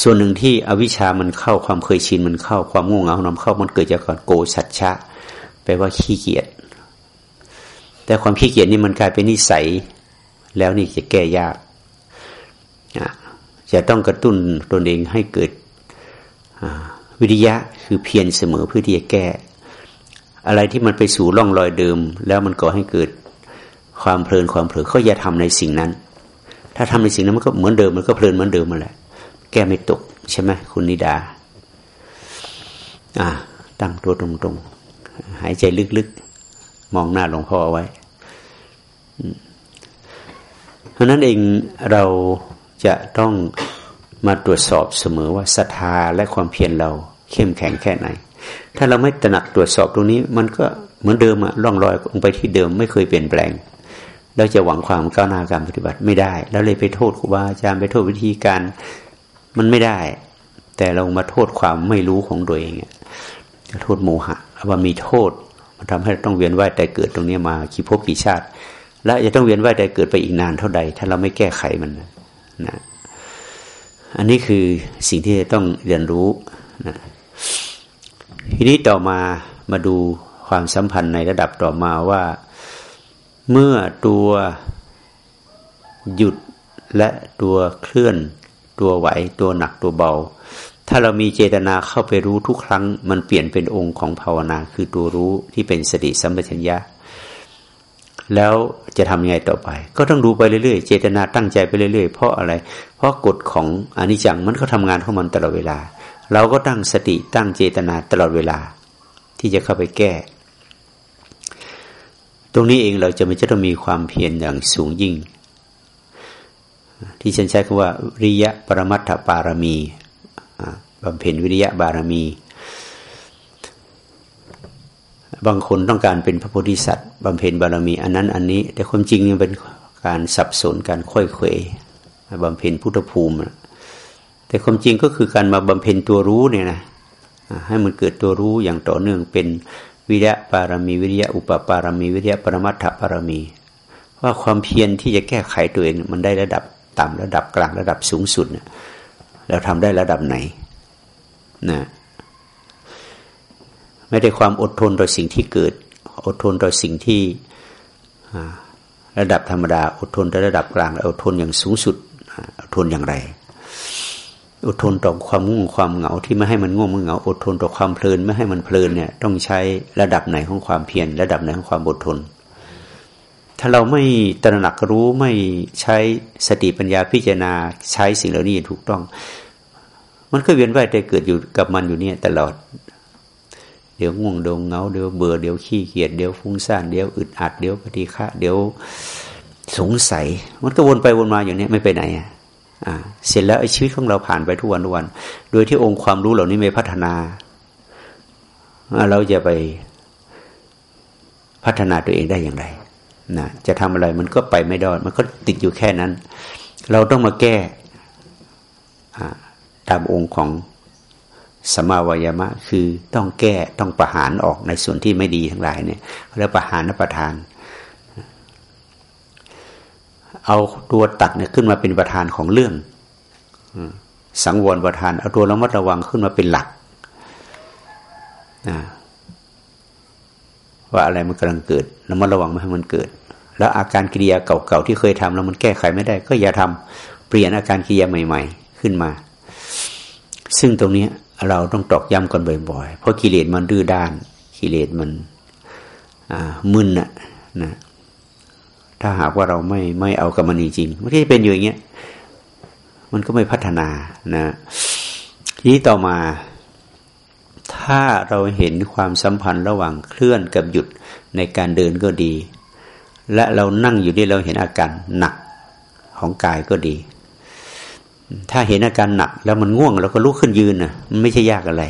ส่วนหนึ่งที่อวิชามันเข้าความเคยชินมันเข้าความง่วงเหงานำเข้ามันเกิดจากการโกชัดชะแปลว่าขี้เกียจแต่ความขี้เกียจนี่มันกลายเป็นนิสัย แล้วนี่จะแก้ยากจะต้องกระตุ้นตนเองให้เกิดวิริยะคือเพียรเสมอเพื่อที่จะแก้ อะไรที่มันไปสู่ร่องรอยเดิม แล้วมันก่อให้เกิดความเพลินความเผลอก็อย่าทำในสิ่งนั้น ถ้าทำในสิ่งนั้นมันก็เหมือนเดิมมันก็เพลินเหมือนเดิมมาแหละ แก้ไม่ตกใช่ไหมคุณนิดา อ่า ตั้งตัวตรงๆ หายใจลึกๆ มองหน้าหลวงพ่อเอาไว้ ราะราะนั้นเองเราจะต้องมาตรวจสอบเสมอว่าศรัทธาและความเพียรเราเข้มแข็งแค่ไหน ถ้าเราไม่ตระหนักตรวจสอบตรงนี้ มันก็เหมือนเดิมอะล่องลอยลงไปที่เดิมไม่เคยเปลี่ยนแปลง เราจะหวังความก้าวหน้าการปฏิบัติไม่ได้ แล้วเลยไปโทษครูบาอาจารย์ไปโทษวิธีการมันไม่ได้ แต่เรามาโทษความไม่รู้ของตัวเองโทษโมหะว่ามีโทษมันทำให้ต้องเวียนว่ายแต่เกิดตรงนี้มากี่ภพกี่ชาติ และจะต้องเวียนว่ายแต่เกิดไปอีกนานเท่าใด ถ้าเราไม่แก้ไขมันนะอันนี้คือสิ่งที่ต้องเรียนรู้นะทีนี้ต่อมามาดูความสัมพันธ์ในระดับต่อมาว่า เมื่อตัวหยุดและตัวเคลื่อน ตัวไหว ตัวหนักตัวเบา ถ้าเรามีเจตนาเข้าไปรู้ทุกครั้ง มันเปลี่ยนเป็นองค์ของภาวนา คือตัวรู้ที่เป็นสติสัมปชัญญะ แล้วจะทำยังไงต่อไป ก็ต้องดูไปเรื่อยๆ เจตนาตั้งใจไปเรื่อยๆ เพราะอะไร เพราะกฎของอนิจจังมันก็ทำงานของมันตลอดเวลา เราก็ตั้งสติตั้งเจตนาตลอดเวลา ที่จะเข้าไปแก้ ตรงนี้เองเราจะไม่จะต้องมีความเพียรอย่างสูงยิ่ง ที่ฉันใช้คำว่า ริยะปรมัตถปารมีบำเพ็ญวิริยะบารมี บางคนต้องการเป็นพระโพธิสัตว์บำเพ็ญบารมีอันนั้นอันนี้ แต่ความจริงมันเป็นการสับสนการค่อยเขวบำเพ็ญพุทธภูมิ แต่ความจริงก็คือการมาบำเพ็ญตัวรู้เนี่ยนะให้มันเกิดตัวรู้อย่างต่อเนื่องเป็นวิริยะปารมีวิริยะอุปปารมีวิริยะปรมัตถปารมี ว่าความเพียรที่จะแก้ไขตัวเองมันได้ระดับต่ำระดับกลางระดับสูงสุดเราทำได้ระดับไหนนะ ไม่ได้ความอดทนต่อสิ่งที่เกิด อดทนต่อสิ่งที่ระดับธรรมดา อดทนต่อระดับกลางอดทนอย่างสูงสุดอดทนอย่างไร อดทนต่อความง่วงความเหงาที่ไม่ให้มันง่วงมันเหงา อดทนต่อความเพลินไม่ให้มันเพลินเนี่ย ต้องใช้ระดับไหนของความเพียรระดับไหนของความอดทน ถ้าเราไม่ตระหนักรู้ไม่ใช้สติปัญญาพิจารณาใช้สิ่งเหล่านี้ถูกต้อง มันก็เวียนว่ายแต่เกิดอยู่กับมันอยู่เนี่ยตลอด ดี๋ยวง่วงดี๋ยวเงาเดี๋ยวเบื่อเดี๋ยวขี้เกียจเดี๋ยวฟุ้งซ่านเดี๋ยวอึดอัดเดี๋ยวปฏิฆะเดี๋ยวสงสัย มันก็วนไปวนมาอย่างนี้ไม่ไปไหนอะอ่าเสร็จแล้วชีวิตของเราผ่านไปทุกวันทุกวัน โดยที่องค์ความรู้เหล่านี้ไม่พัฒนา เราจะไปพัฒนาตัวเองได้อย่างไรนะจะทำอะไรมันก็ไปไม่ได้มันก็ติดอยู่แค่นั้น เราต้องมาแก้ตามองค์ของ สมาวายมะคือต้องแก้ต้องประหารออกในส่วนที่ไม่ดีทั้งหลายเนี่ยแล้วประหารประทาน เอาตัวตัดเนี่ยขึ้นมาเป็นประธานของเรื่องสังวรประธาน เอาตัวระมัดระวังขึ้นมาเป็นหลักว่าอะไรมันกำลังเกิดระมัดระวังไม่ให้มันเกิด แล้วอาการกิริยาเก่าๆที่เคยทำแล้วมันแก้ไขไม่ได้ ก็อย่าทำเปลี่ยนอาการกิริยาใหม่ ๆ ขึ้นมา ซึ่งตรงนี้ เราต้องตอกย้ำกันบ่อยๆ เพราะกิเลสมันดื้อด้าน กิเลสมันมึนอะนะ ถ้าหากว่าเราไม่ไม่เอากับมันจริงมันก็จะเป็นอยู่อย่างเงี้ย มันก็ไม่พัฒนานะทีนี้ต่อมา ถ้าเราเห็นความสัมพันธ์ระหว่างเคลื่อนกับหยุดในการเดินก็ดี และเรานั่งอยู่นี่เราเห็นอาการหนักของกายก็ดี ถ้าเห็นอาการหนัก แล้วมันง่วงเราก็ลุกขึ้นยืนนะมันไม่ใช่ยากอะไร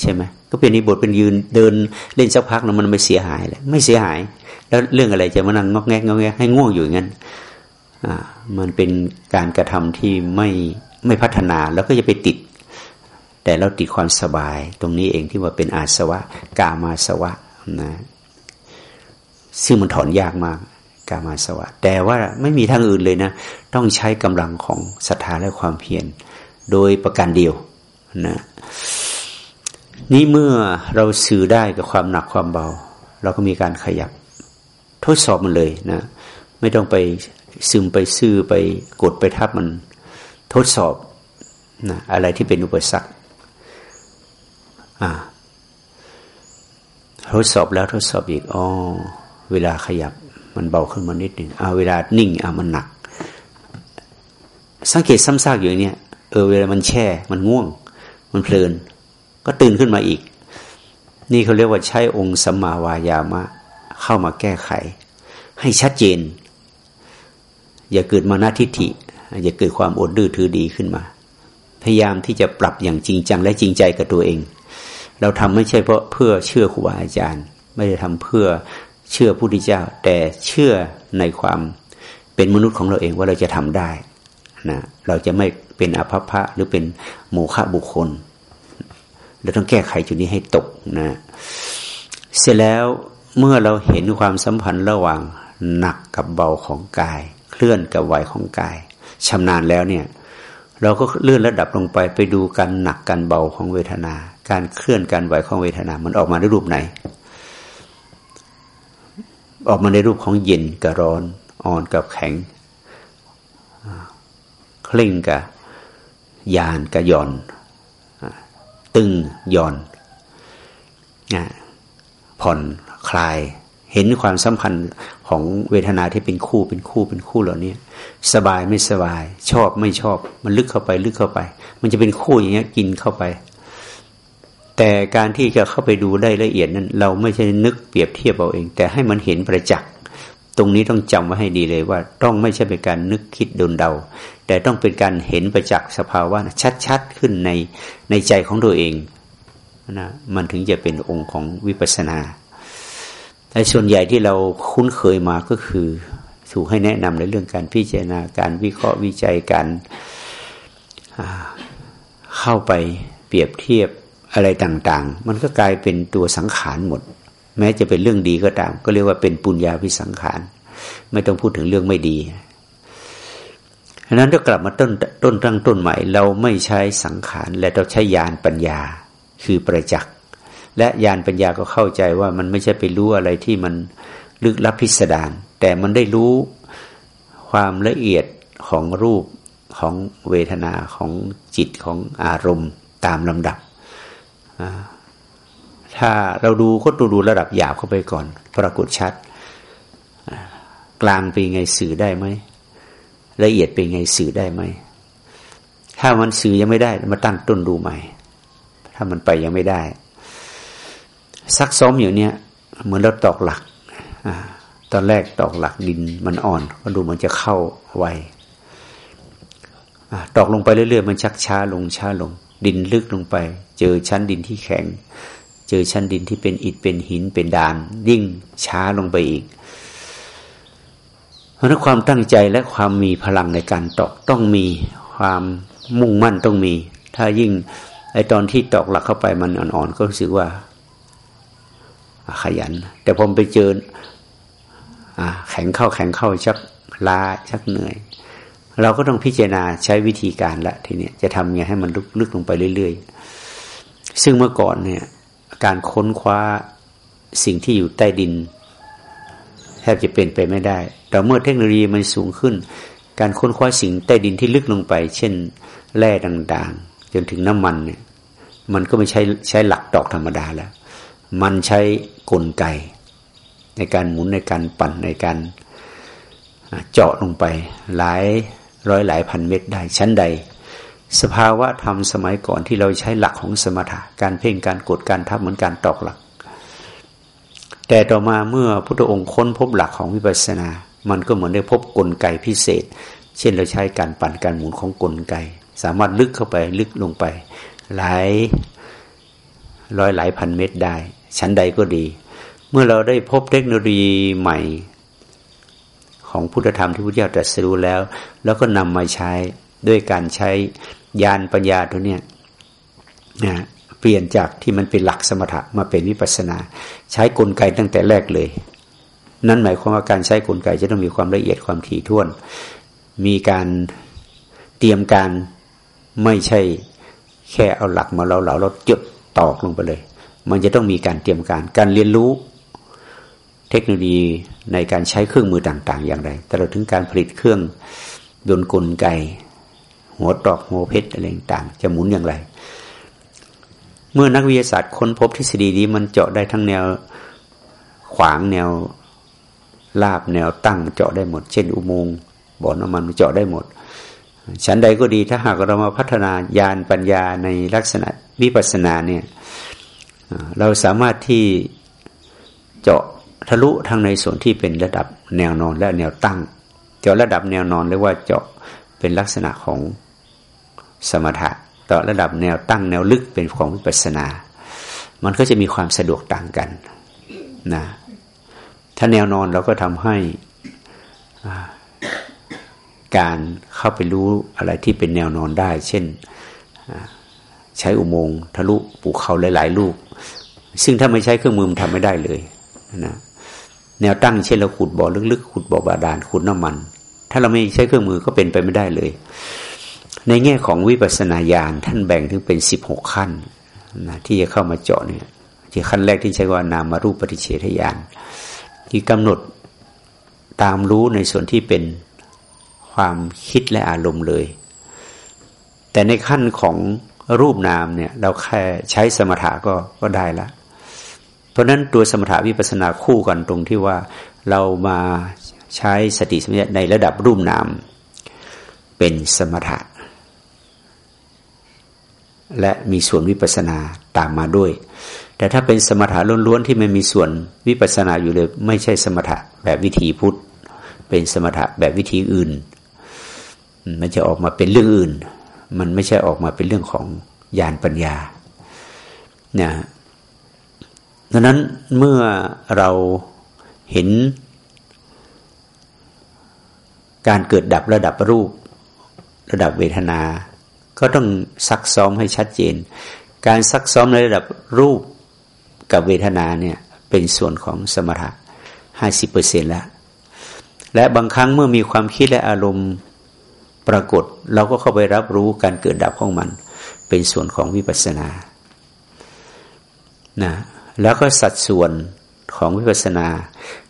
ใช่ไหมก็เป็นนิบทเป็นยืนเดินเล่นสักพักแล้วมันไม่เสียหายเลยไม่เสียหาย แล้วเรื่องอะไรจะมานั่งงอกแงกงอกแงกให้ง่วงอยู่อย่างนั้นอ่ามันเป็นการกระทำที่ไม่ไม่พัฒนาแล้วก็จะไปติด แต่เราติดความสบาย ตรงนี้เองที่ว่าเป็นอาสวะ กามาสวะนะซึ่งมันถอนยากมาก กามาสวะ แต่ว่าไม่มีทางอื่นเลยนะ ต้องใช้กำลังของศรัทธาและความเพียรโดยประการเดียวนะนี่เมื่อเราสื่อได้กับความหนักความเบา เราก็มีการขยับ ทดสอบมันเลยนะ ไม่ต้องไปซึมไปซื่อไปกดไปทับมัน ทดสอบนะอะไรที่เป็นอุปสรรคทดสอบแล้วทดสอบอีกอ๋อเวลาขยับ มันเบาขึ้นมานิดหนึ่งเอาเวลานิ่งอะมันหนัก สังเกตซ้ำซากอยู่เนี้ยเออเวลามันแช่ มันง่วง มันเพลิน ก็ตื่นขึ้นมาอีก นี่เขาเรียกว่าใช้องค์สัมมาวายามะ เข้ามาแก้ไข ให้ชัดเจน อย่าเกิดมานาทิฏฐิ อย่าเกิดความอดดื้อถือดีขึ้นมา พยายามที่จะปรับอย่างจริงจังและจริงใจกับตัวเอง เราทำไม่ใช่เพราะเพื่อเชื่อครูบาอาจารย์ ไม่ได้ทำเพื่อ เชื่อผู้ที่เจ้า แต่เชื่อในความเป็นมนุษย์ของเราเองว่าเราจะทำได้นะเราจะไม่เป็นอภพะหรือเป็นโมฆะบุคคลเราต้องแก้ไขจุดนี้ให้ตกนะเสร็จแล้วเมื่อเราเห็นความสัมพันธ์ระหว่างหนักกับเบาของกาย เคลื่อนกับไหวของกายชำนาญแล้วเนี่ย เราก็เลื่อนระดับลงไปไปดูการหนักการเบาของเวทนา การเคลื่อนการไหวของเวทนา มันออกมาในรูปไหน ออกมาในรูปของเย็นกับร้อน อ่อนกับแข็ง เคร่งกับยานกับย่อน ตึงย่อนผ่อนคลาย เห็นความสัมพันธ์ของเวทนาที่เป็นคู่เป็นคู่เป็นคู่เหล่านี้สบายไม่สบาย ชอบไม่ชอบ มันลึกเข้าไป ลึกเข้าไป มันจะเป็นคู่อย่างเงี้ย กินเข้าไป แต่การที่จะเข้าไปดูได้ละเอียดนั้น เราไม่ใช่นึกเปรียบเทียบเอาเอง แต่ให้มันเห็นประจักษ์ตรงนี้ต้องจำไว้ให้ดีเลยว่า ต้องไม่ใช่เป็นการนึกคิดดนเดา แต่ต้องเป็นการเห็นประจักษ์สภาวะชัดๆขึ้นในในใจของตัวเองนะมันถึงจะเป็นองค์ของวิปัสสนา แต่ส่วนใหญ่ที่เราคุ้นเคยมาก็คือถูกให้แนะนำในเรื่องการพิจารณาการวิเคราะห์วิจัยการเข้าไปเปรียบเทียบ อะไรต่างๆ มันก็กลายเป็นตัวสังขารหมด แม้จะเป็นเรื่องดีก็ตาม ก็เรียกว่าเป็นปุญญาพิสังขาร ไม่ต้องพูดถึงเรื่องไม่ดีฉะนั้นถ้ากลับมาต้นต้นตั้งต้นใหม่ เราไม่ใช้สังขารและเราใช้ยานปัญญาคือประจักษ์และญาณปัญญาก็เข้าใจว่ามันไม่ใช่ไปรู้อะไรที่มันลึกลับพิสดารแต่มันได้รู้ความละเอียดของรูปของเวทนาของจิตของอารมณ์ตามลำดับ ถ้าเราดูก็ดูดูระดับหยาบเข้าไปก่อน ปรากฏชัด กลางเป็นไงสื่อได้ไหมละเอียดเป็นไงสื่อได้ไหมถ้ามันสื่อยังไม่ได้มาตั้งต้นดูใหม่ ถ้ามันไปยังไม่ได้ ซักซ้อมอยู่เนี้ยเหมือนเราตอกหลักอตอนแรกตอกหลักดินมันอ่อน ก็ดูมันจะเข้าไวตอกลงไปเรื่อยๆ มันชักช้าลงช้าลง ดินลึกลงไป เจอชั้นดินที่แข็ง เจอชั้นดินที่เป็นอิฐเป็นหินเป็นดานยิ่งช้าลงไปอีก เพราะนั้นความตั้งใจและความมีพลังในการตอกต้องมีความมุ่งมั่นต้องมี ถ้ายิ่งไอตอนที่ตอกหลักเข้าไปมันอ่อนๆก็รู้สึกว่าขยัน แต่ผมไปเจอแข็งเข้าแข็งเข้าชักล้าชักเหนื่อย เราก็ต้องพิจารณาใช้วิธีการละทีนี้จะทำไงให้มันลึกลงไปเรื่อย ๆ ซึ่งเมื่อก่อนเนี่ย การค้นคว้าสิ่งที่อยู่ใต้ดิน แทบจะเป็นไปไม่ได้ แต่เมื่อเทคโนโลยีมันสูงขึ้น การค้นคว้าสิ่งใต้ดินที่ลึกลงไป เช่น แร่ต่างๆ จนถึงน้ำมันเนี่ย มันก็ไม่ใช้ใช้หลักดอกธรรมดาแล้ว มันใช้กลไก ในการหมุนในการปั่นในการเจาะลงไปหลาย ร้อยหลายพันเมตรได้ชั้นใด สภาวะธรรมสมัยก่อนที่เราใช้หลักของสมถะการเพ่งการกดการทับเหมือนการตอกหลัก แต่ต่อมาเมื่อพุทธองค์ค้นพบหลักของวิปัสสนา มันก็เหมือนได้พบกลไกพิเศษ เช่นเราใช้การปั่นการหมุนของกลไก สามารถลึกเข้าไปลึกลงไป หลายร้อยหลายพันเมตรได้ ชั้นใดก็ดี เมื่อเราได้พบเทคโนโลยีใหม่ ของพุทธธรรมที่พุทธเจ้าตรัสรู้แล้ว แล้วก็นำมาใช้ด้วยการใช้ยานปัญญาตัวเนี้ยนะเปลี่ยนจากที่มันเป็นหลักสมถะมาเป็นวิปัสนา ใช้กลไกตั้งแต่แรกเลย นั่นหมายความว่าการใช้กลไกจะต้องมีความละเอียดความถี่ถ้วน มีการเตรียมการไม่ใช่แค่เอาหลักมาเราเหลาเราจดตอกลงไปเลย มันจะต้องมีการเตรียมการ การเรียนรู้ เทคโนโลยีในการใช้เครื่องมือต่าง ๆ อย่างไรตลอดถึงการผลิตเครื่องยนต์กลไก หัวตอกหัวเพชรอะไรต่างจะหมุนอย่างไร เมื่อนักวิทยาศาสตร์ค้นพบทฤษฎีนี้มันเจาะได้ทั้งแนวขวางแนวลาบแนวตั้งเจาะได้หมด เช่น อุโมงค์บ่อน้ำมันเจาะได้หมดฉันใดก็ดีถ้าหากเรามาพัฒนายานปัญญาในลักษณะวิปัสสนาเนี่ยเราสามารถที่เจาะ ทะลุทั้งในส่วนที่เป็นระดับแนวนอนและแนวตั้ง เจาะระดับแนวนอนเรียกว่าเจาะเป็นลักษณะของสมถะต่อระดับแนวตั้งแนวลึกเป็นของวิปัสสนา มันก็จะมีความสะดวกต่างกันนะถ้าแนวนอนเราก็ทำให้การเข้าไปรู้อะไรที่เป็นแนวนอนได้ เช่นใช้อุโมงค์ทะลุปูเขาหลาย ๆ ลูก ซึ่งถ้าไม่ใช้เครื่องมือมันทำไม่ได้เลยนะ แนวตั้งเช่นเราขุดบ่อลึกๆขุดบ่อบาดาลขุดน้ำมัน ถ้าเราไม่ใช้เครื่องมือก็เป็นไปไม่ได้เลย ในแง่ของวิปัสสนาญาณท่านแบ่งถึงเป็นสิบหกขั้นนะที่จะเข้ามาเจาะเนี่ยที่ขั้นแรกที่ใช้ว่านามารูปปฏิเฉทญาณที่กำหนดตามรู้ในส่วนที่เป็นความคิดและอารมณ์เลย แต่ในขั้นของรูปนามเนี่ย เราแค่ใช้สมถะก็ก็ได้ละ เพราะนั้นตัวสมถะวิปัสนาคู่กันตรงที่ว่าเรามาใช้สติสมัยในระดับรูปนามเป็นสมถะ และมีส่วนวิปัสนาตามมาด้วย แต่ถ้าเป็นสมถะล้วนๆที่ไม่มีส่วนวิปัสนาอยู่เลย ไม่ใช่สมถะแบบวิธีพุทธ เป็นสมถะแบบวิธีอื่น มันจะออกมาเป็นเรื่องอื่น มันไม่ใช่ออกมาเป็นเรื่องของญาณปัญญานะ ดังนั้นเมื่อเราเห็นการเกิดดับระดับรูป ระดับเวทนา ก็ต้องซักซ้อมให้ชัดเจน การซักซ้อมในระดับรูปกับเวทนาเนี่ยเป็นส่วนของสมถะห้าสิบเปอร์เซ็นแล้ว และบางครั้งเมื่อมีความคิดและอารมณ์ปรากฏ เราก็เข้าไปรับรู้การเกิดดับของมัน เป็นส่วนของวิปัสสนานะ แล้วก็สัดส่วนของวิปัสนา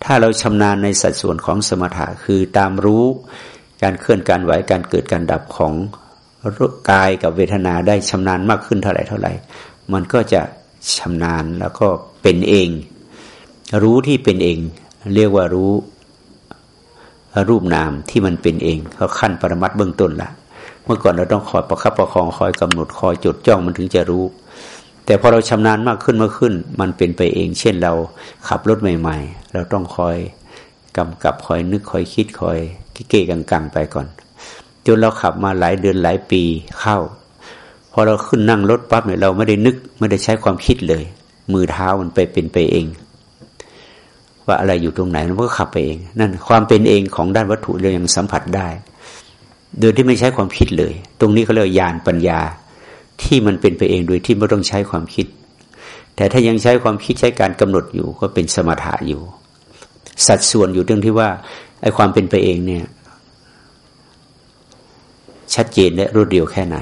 ถ้าเราชำนาญในสัดส่วนของสมถะคือตามรู้การเคลื่อนการไหวการเกิดการดับของกายกับเวทนาได้ชำนาญมากขึ้นเท่าไหร่เท่าไหร่ มันก็จะชำนาญแล้วก็เป็นเอง รู้ที่เป็นเอง เรียกว่ารู้รูปนามที่มันเป็นเองเขาขั้นปรมัตเบื้องต้นละเมื่อก่อนเราต้องคอยประคับประคองคอยกำหนดคอยจดจ้องมันถึงจะรู้ แต่พอเราชำนาญมากขึ้นมากขึ้น มันเป็นไปเอง เช่นเราขับรถใหม่ ๆ เราต้องคอยกำกับคอยนึกคอยคิดคอยเก้กังๆไปก่อน จนเราขับมาหลายเดือนหลายปีเข้า พอเราขึ้นนั่งรถปั๊บเนี่ยเราไม่ได้นึกไม่ได้ใช้ความคิดเลย มือเท้ามันไปเป็นไปเอง ว่าอะไรอยู่ตรงไหนมันก็ขับไปเอง นั่นความเป็นเองของด้านวัตถุเรายังสัมผัสได้ โดยที่ไม่ใช้ความคิดเลย ตรงนี้เขาเรียกญาณปัญญา ที่มันเป็นไปเองโดยที่ไม่ต้องใช้ความคิด แต่ถ้ายังใช้ความคิดใช้การกำหนดอยู่ก็เป็นสมถะอยู่ สัดส่วนอยู่เรื่องที่ว่าไอ้ความเป็นไปเองเนี่ย ชัดเจนและรวดเร็วแค่ไหน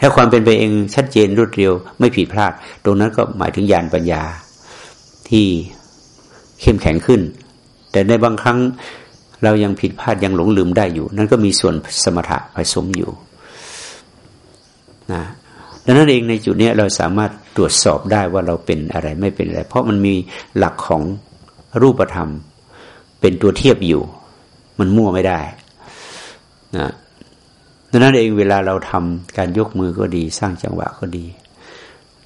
ถ้าความเป็นไปเองชัดเจนรวดเร็วไม่ผิดพลาด ตรงนั้นก็หมายถึงญาณปัญญาที่เข้มแข็งขึ้น แต่ในบางครั้งเรายังผิดพลาดยังหลงลืมได้อยู่ นั่นก็มีส่วนสมถะผสมอยู่นะ ดังนั้นเองในจุดนี้เราสามารถตรวจสอบได้ว่าเราเป็นอะไรไม่เป็นอะไร เพราะมันมีหลักของรูปธรรม เป็นตัวเทียบอยู่ มันมั่วไม่ได้นะดังนั้นเองเวลาเราทำการยกมือก็ดี สร้างจังหวะก็ดี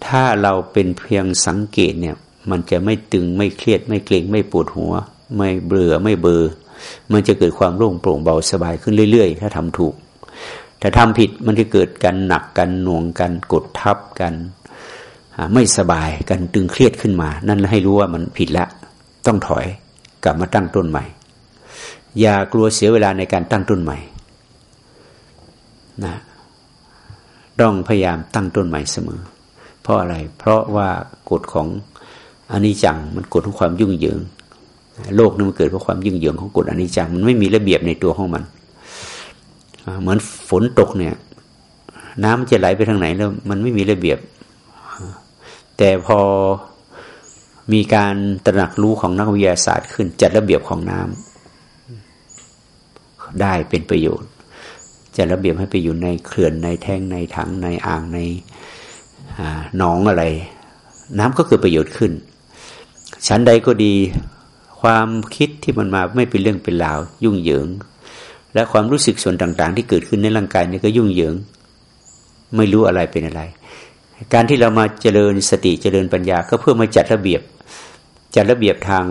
ถ้าเราเป็นเพียงสังเกตเนี่ย มันจะไม่ตึงไม่เครียด ไม่เกร็งไม่ปวดหัว ไม่เบื่อไม่เบอมันจะเกิดความโล่งโปร่งเบาสบายขึ้นเรื่อยๆ ถ้าทำถูก แต่ทำผิดมันจะเกิดกันหนักกันหน่วงกันกดทับกันไม่สบายกันตึงเครียดขึ้นมา นั่นให้รู้ว่ามันผิดละ ต้องถอยกลับมาตั้งต้นใหม่ อย่ากลัวเสียเวลาในการตั้งต้นใหม่นะต้องพยายามตั้งต้นใหม่เสมอ เพราะอะไร เพราะว่ากฎของอนิจจังมันกฎของความยุ่งเหยิง โลกนี้มันเกิดเพราะความยุ่งเหยิงของกฎอนิจจังมันไม่มีระเบียบในตัวของมัน เหมือนฝนตกเนี่ย น้ำจะไหลไปทางไหนแล้ว มันไม่มีระเบียบ แต่พอมีการตระหนักรู้ของนักวิทยาศาสตร์ ขึ้นจัดระเบียบของน้ำได้เป็นประโยชน์ จัดระเบียบให้ไปอยู่ในเขื่อนในแทงในถังในอ่างในหนองอะไร น้ำก็เกิดประโยชน์ขึ้น ชั้นใดก็ดีความคิดที่มันมาไม่เป็นเรื่องเป็นราว ยุ่งเหยิง และความรู้สึกส่วนต่างๆ ที่เกิดขึ้นในร่างกายนี่ก็ยุ่งเหยิง ไม่รู้อะไรเป็นอะไร การที่เรามาเจริญสติเจริญปัญญา ก็เพื่อมาจัดระเบียบ จัดระเบียบทาง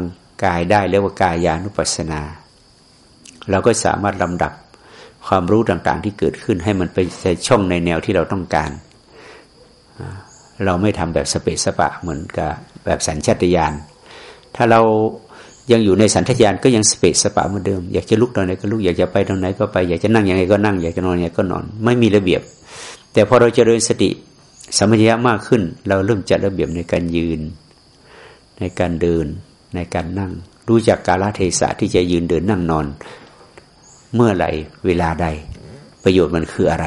กายได้เรียกว่ากายานุปัสสนา เราก็สามารถลำดับความรู้ต่างๆ ที่เกิดขึ้นให้มันไปในช่องในแนวที่เราต้องการ เราไม่ทำแบบสเปซสปะเหมือนกับแบบสัญชาตญาณถ้าเรา ยังอยู่ในสัญชาตญาณก็ยังสเปซสปะเหมือนเดิม อยากจะลุกตอนไหนก็ลุกอยากจะไปตรงไหนก็ไป อยากจะนั่งยังไงก็นั่ง อยากจะนอนยังไงก็นอน ไม่มีระเบียบ แต่พอเราจเจริญสติสมัญญะมากขึ้น เราเริ่มจัดระเบียบในการยืน ในการเดิน ในการนั่ง รู้จักกาลเทศะที่จะยืนเดินนั่งนอน เมื่อไหร่เวลาใด ประโยชน์มันคืออะไร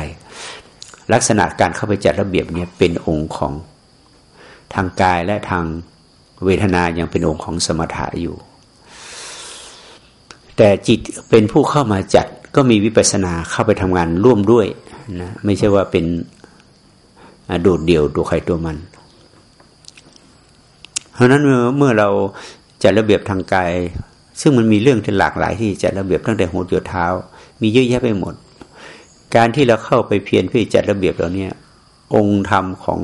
ลักษณะการเข้าไปจัดระเบียบเนี่ยเป็นองค์ของทางกายและทางเวทนายังเป็นองค์ของสมถะอยู่ แต่จิตเป็นผู้เข้ามาจัดก็มีวิปัสสนาเข้าไปทำงานร่วมด้วยนะไม่ใช่ว่าเป็นโดดเดี่ยวตัวใครตัวมัน เพราะนั้นเมื่อเราจัดระเบียบทางกาย ซึ่งมันมีเรื่องที่หลากหลายที่จัดระเบียบตั้งแต่หัวจนเท้า มีเยอะแยะไปหมด การที่เราเข้าไปเพียรเพื่อจัดระเบียบเราเนี่ยองค์ธรรมของ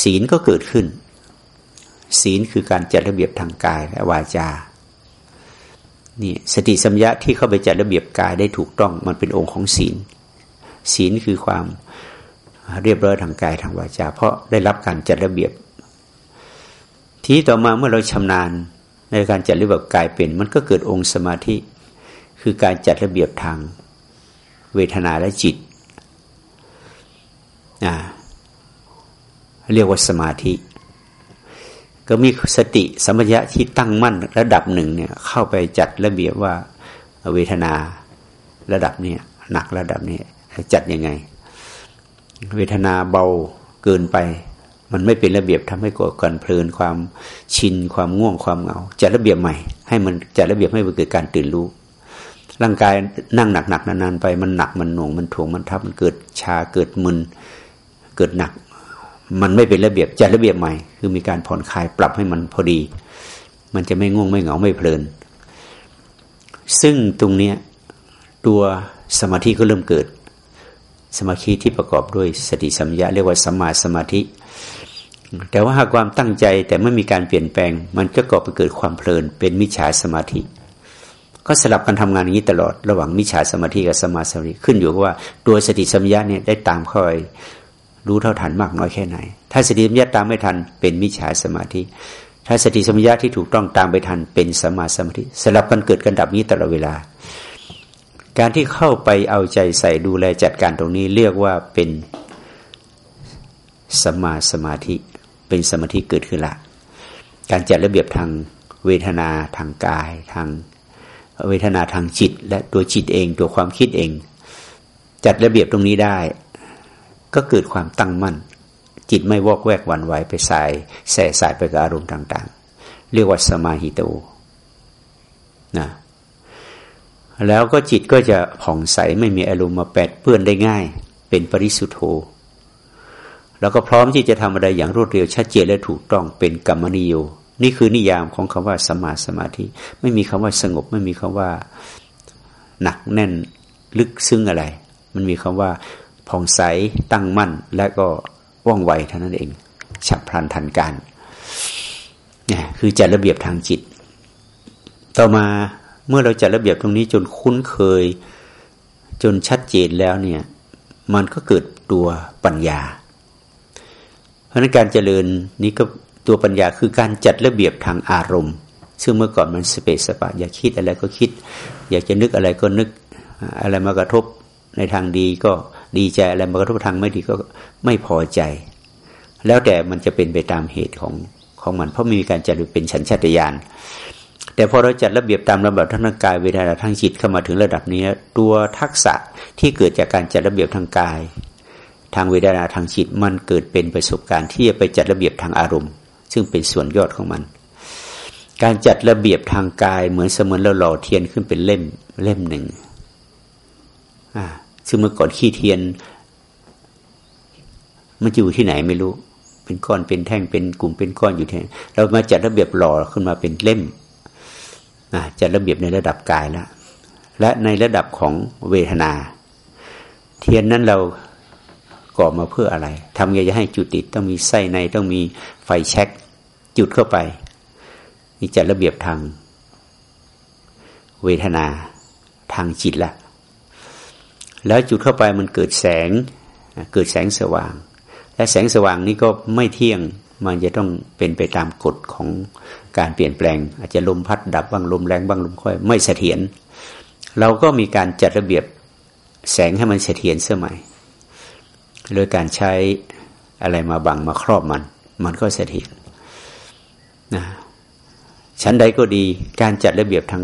ศีลก็เกิดขึ้น ศีลคือการจัดระเบียบทางกายและวาจา นี่สติสัมยาที่เข้าไปจัดระเบียบกายได้ถูกต้องมันเป็นองค์ของศีล ศีลคือความเรียบร้อยทางกายทางวาจา เพราะได้รับการจัดระเบียบ ทีต่อมาเมื่อเราชำนาญในการจัดระเบียบกายเป็น มันก็เกิดองค์สมาธิ คือการจัดระเบียบทางเวทนาและจิตอ่าเรียกว่าสมาธิ ก็มีสติสมัญญะที่ตั้งมั่นระดับหนึ่งเนี่ย เข้าไปจัดระเบียบว่าเวทนาระดับนี้หนักระดับนี้จัดยังไง เวทนาเบาเกินไป มันไม่เป็นระเบียบทำให้ก่อการเพลินความชินความง่วงความเหงาจัดระเบียบใหม่ ให้มันจัดระเบียบให้มันเกิดการตื่นรู้ร่างกายนั่งหนักๆนานๆไปมันหนักมันหน่วงมันถ่วงมันทับมันเกิดชาเกิดมึนเกิดหนัก มันไม่เป็นระเบียบจัดระเบียบใหม่ คือมีการผ่อนคลายปรับให้มันพอดี มันจะไม่ง่วงไม่เหงาไม่เพลิน ซึ่งตรงเนี้ยตัวสมาธิก็เริ่มเกิด สมาธิที่ประกอบด้วยสติสัมยาเรียกว่าสมาสมาธิ แต่ว่าหากความตั้งใจแต่ไม่มีการเปลี่ยนแปลง มันก็ก่อไปเกิดความเพลิน เป็นมิจฉาสมาธิ ก็สลับกันทำงานอย่างนี้ตลอดระหว่างมิจฉาสมาธิกับสมาสมาธิขึ้นอยู่กับว่าตัวสติสัมยาเนี่ยได้ตามเข้าไป รู้เท่าทันมากน้อยแค่ไหน ถ้าสติสัมยาตามไม่ทันเป็นมิจฉาสมาธิ ถ้าสติสัมยาที่ถูกต้องตามไปทันเป็นสมาสมาธิสลับกันเกิดกันดับนี้ตลอดเวลา การที่เข้าไปเอาใจใส่ดูแลจัดการตรงนี้เรียกว่าเป็นสมาสมาธิ เป็นสมาธิเกิดขึ้นละ การจัดระเบียบทางเวทนาทางกายทางเวทนาทางจิต และตัวจิตเองตัวความคิดเอง จัดระเบียบตรงนี้ได้ ก็เกิดความตั้งมั่น จิตไม่วอกแวกวันไหวไปสายแส่สายไปกับอารมณ์ต่าง ๆ เรียกว่าสมาหิโตนะแล้วก็จิตก็จะผ่องใสไม่มีอารมณ์มาแปดเปื้อนได้ง่าย เป็นปริสุทธโธแล้วก็พร้อมที่จะทำอะไรอย่างรวดเร็วชัดเจนและถูกต้องเป็นกรรมนิโยนี่คือนิยามของคำว่าสมาสมาธิ ไม่มีคำว่าสงบ ไม่มีคำว่าหนักแน่นลึกซึ้งอะไร มันมีคำว่า ผ่องใสตั้งมั่น และก็ว่องไวเท่านั้นเอง ฉับพลันทันการเนี่ยคือจัดระเบียบทางจิต ต่อมาเมื่อเราจัดระเบียบตรงนี้จนคุ้นเคย จนชัดเจนแล้วเนี่ย มันก็เกิดตัวปัญญา เพราะนั้นการเจริญนี้ก็ตัวปัญญาคือการจัดระเบียบทางอารมณ์ ซึ่งเมื่อก่อนมันสเปซสปะ อยากคิดอะไรก็คิด อยากจะนึกอะไรก็นึกอะไรมากระทบในทางดีก็ ดีใจอะไรมากระทบทางไม่ดีก็ไม่พอใจ แล้วแต่มันจะเป็นไปตามเหตุของของมัน เพราะมีการจัดเป็นฉันชาตญาณแต่พอเราจัดระเบียบตามระบบทางกายเวทนาทางจิตเข้ามาถึงระดับนี้ ตัวทักษะที่เกิดจากการจัดระเบียบทางกาย ทางเวทนาทางจิตมันเกิดเป็นประสบการณ์ที่จะไปจัดระเบียบทางอารมณ์ ซึ่งเป็นส่วนยอดของมัน การจัดระเบียบทางกายเหมือนเสมือนเราหล่อเทียนขึ้นเป็นเล่มเล่มหนึ่งอ่า ซึ่งเมื่อก่อนขี้เทียน มันอยู่ที่ไหนไม่รู้ เป็นก้อนเป็นแท่งเป็นกลุ่มเป็นก้อนอยู่ที่ไหนเรามาจัดระเบียบหล่อขึ้นมาเป็นเล่มจัดระเบียบในระดับกายแล้วและในระดับของเวทนา เทียนนั้นเราก่อมาเพื่ออะไรทำไงจะให้จุดติดต้องมีไส้ในต้องมีไฟแช็กจุดเข้าไปนี่จัดระเบียบทาง เวทนาทางจิตละ แล้วจุดเข้าไปมันเกิดแสงเกิดแสงสว่าง และแสงสว่างนี้ก็ไม่เที่ยงมันจะต้องเป็นไปตามกฎของการเปลี่ยนแปลง อาจจะลมพัดดับบ้างลมแรงบ้างลมค่อย ไม่เสถียรเราก็มีการจัดระเบียบแสงให้มันเสถียรเสมัยโดยการใช้อะไรมาบังมาครอบมัน มันก็เสถียรนะชั้นใดก็ดีการจัดระเบียบทาง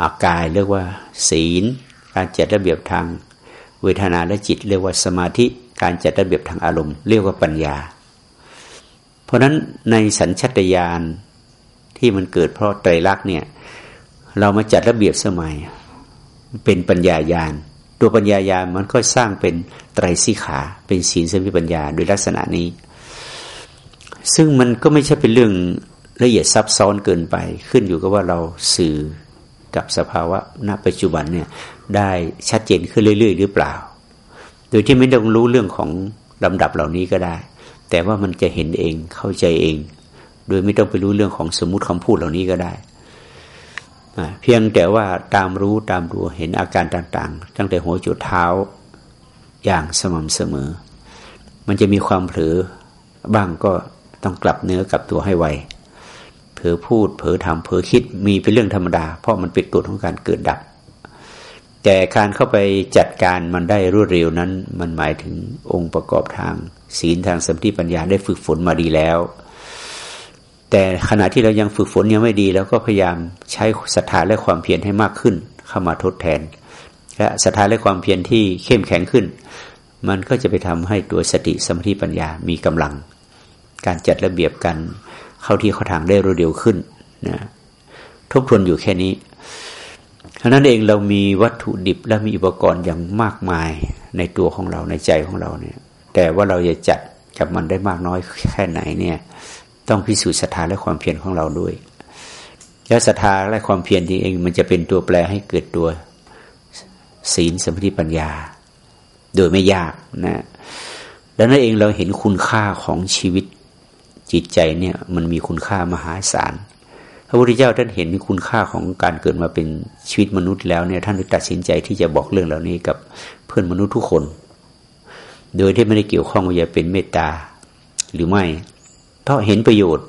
อากายเรียกว่า ศีล การจัดระเบียบทางเวทนาและจิต เรียกว่าสมาธิการจัดระเบียบทางอารมณ์ เรียกว่าปัญญา เพราะฉะนั้นในสัญชตาตญาณที่มันเกิดเพราะไตรลักษณ์เนี่ยเรามาจัดระเบียบสมัย เป็นปัญญาญาณตัวปัญญาญาณมันก็สร้างเป็นไตรสิขา เป็นศีลสมิปัญญาโดยลักษณะนี้ ซึ่งมันก็ไม่ใช่เป็นเรื่องละเอียดซับซ้อนเกินไป ขึ้นอยู่กับว่าเราสื่อ กับสภาวะณปัจจุบันเนี่ยได้ชัดเจนขึ้นเรื่อย ๆ หรือเปล่า โดยที่ไม่ต้องรู้เรื่องของลำดับเหล่านี้ก็ได้ แต่ว่ามันจะเห็นเองเข้าใจเอง โดยไม่ต้องไปรู้เรื่องของสมมติคำพูดเหล่านี้ก็ได้เพียงแต่ว่าตามรู้ตามดูเห็นอาการต่างๆ ตั้งแต่หัวจุดเท้าอย่างสม่ำเสมอ มันจะมีความเผลอบ้างก็ต้องกลับเนื้อกลับตัวให้ไว ลอพูด เผลอทำเผลอคิดมีเป็นเรื่องธรรมดา เพราะมันเป็นตัวของการเกิดดับ แต่การเข้าไปจัดการมันได้รวดเร็วนั้น มันหมายถึงองค์ประกอบทางศีลทางสมธิปัญญาได้ฝึกฝนมาดีแล้ว แต่ขณะที่เรายังฝึกฝนยังไม่ดีแล้วก็พยายามใช้ศรัทธาและความเพียรให้มากขึ้น เข้ามาทดแทน และศรัทธาและความเพียรที่เข้มแข็งขึ้น มันก็จะไปทำให้ตัวสติสมาธิปัญญามีกำลัง การจัดระเบียบกัน เข้าที่เข้าทางได้รวดเร็วขึ้นนะทบทวนอยู่แค่นี้เพราะนั้นเองเรามีวัตถุดิบและมีอุปกรณ์อย่างมากมายในตัวของเราในใจของเราเนี่ย แต่ว่าเราจะจัดกับมันได้มากน้อยแค่ไหนเนี่ย ต้องพิสูจน์ศรัทธาและความเพียรของเราด้วย แล้วศรัทธาและความเพียรที่เองมันจะเป็นตัวแปรให้เกิดตัวศีลสมาธิปัญญา โดยไม่ยากนะแล้วนั่นเองเราเห็นคุณค่าของชีวิต จิตใจเนี่ยมันมีคุณค่ามหาศาล พระพุทธเจ้าท่านเห็นคุณค่าของการเกิดมาเป็นชีวิตมนุษย์แล้วเนี่ยท่านตัดสินใจที่จะบอกเรื่องเหล่านี้กับเพื่อนมนุษย์ทุกคน โดยที่ไม่ได้เกี่ยวข้องว่าจะเป็นเมตตาหรือไม่เพราะเห็นประโยชน์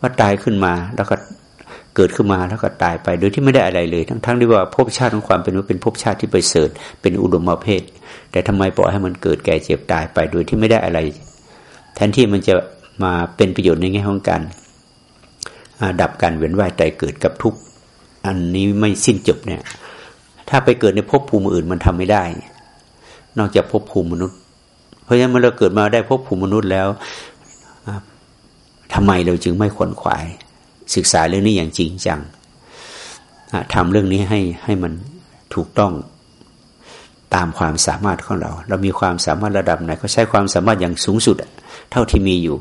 ว่าตายขึ้นมาแล้วก็เกิดขึ้นมาแล้วก็ตายไป โดยที่ไม่ได้อะไรเลย ทั้งๆทที่ว่าภพชาติของความเป็นว่าเป็นภพชาติที่ไปเสริฐเป็นอุดมเพศแต่ทำไมปล่อยให้มันเกิดแก่เจ็บตายไป โดยที่ไม่ได้อะไร แทนที่มันจะ มาเป็นประโยชน์ในแง่ของการดับการเวียนว่ายตายเกิดกับทุกอันนี้ไม่สิ้นจบเนี่ย ถ้าไปเกิดในภพภูมิอื่นมันทำไม่ได้ นอกจากภพภูมิมนุษย์ เพราะฉะนั้นเมื่อเราเกิดมาได้ภพภูมิมนุษย์แล้วทำไมเราจึงไม่ขวนขวาย ศึกษาเรื่องนี้อย่างจริงจังทำเรื่องนี้ให้ให้มันถูกต้องตามความสามารถของเรา เรามีความสามารถระดับไหนก็ใช้ความสามารถอย่างสูงสุด เท่าที่มีอยู่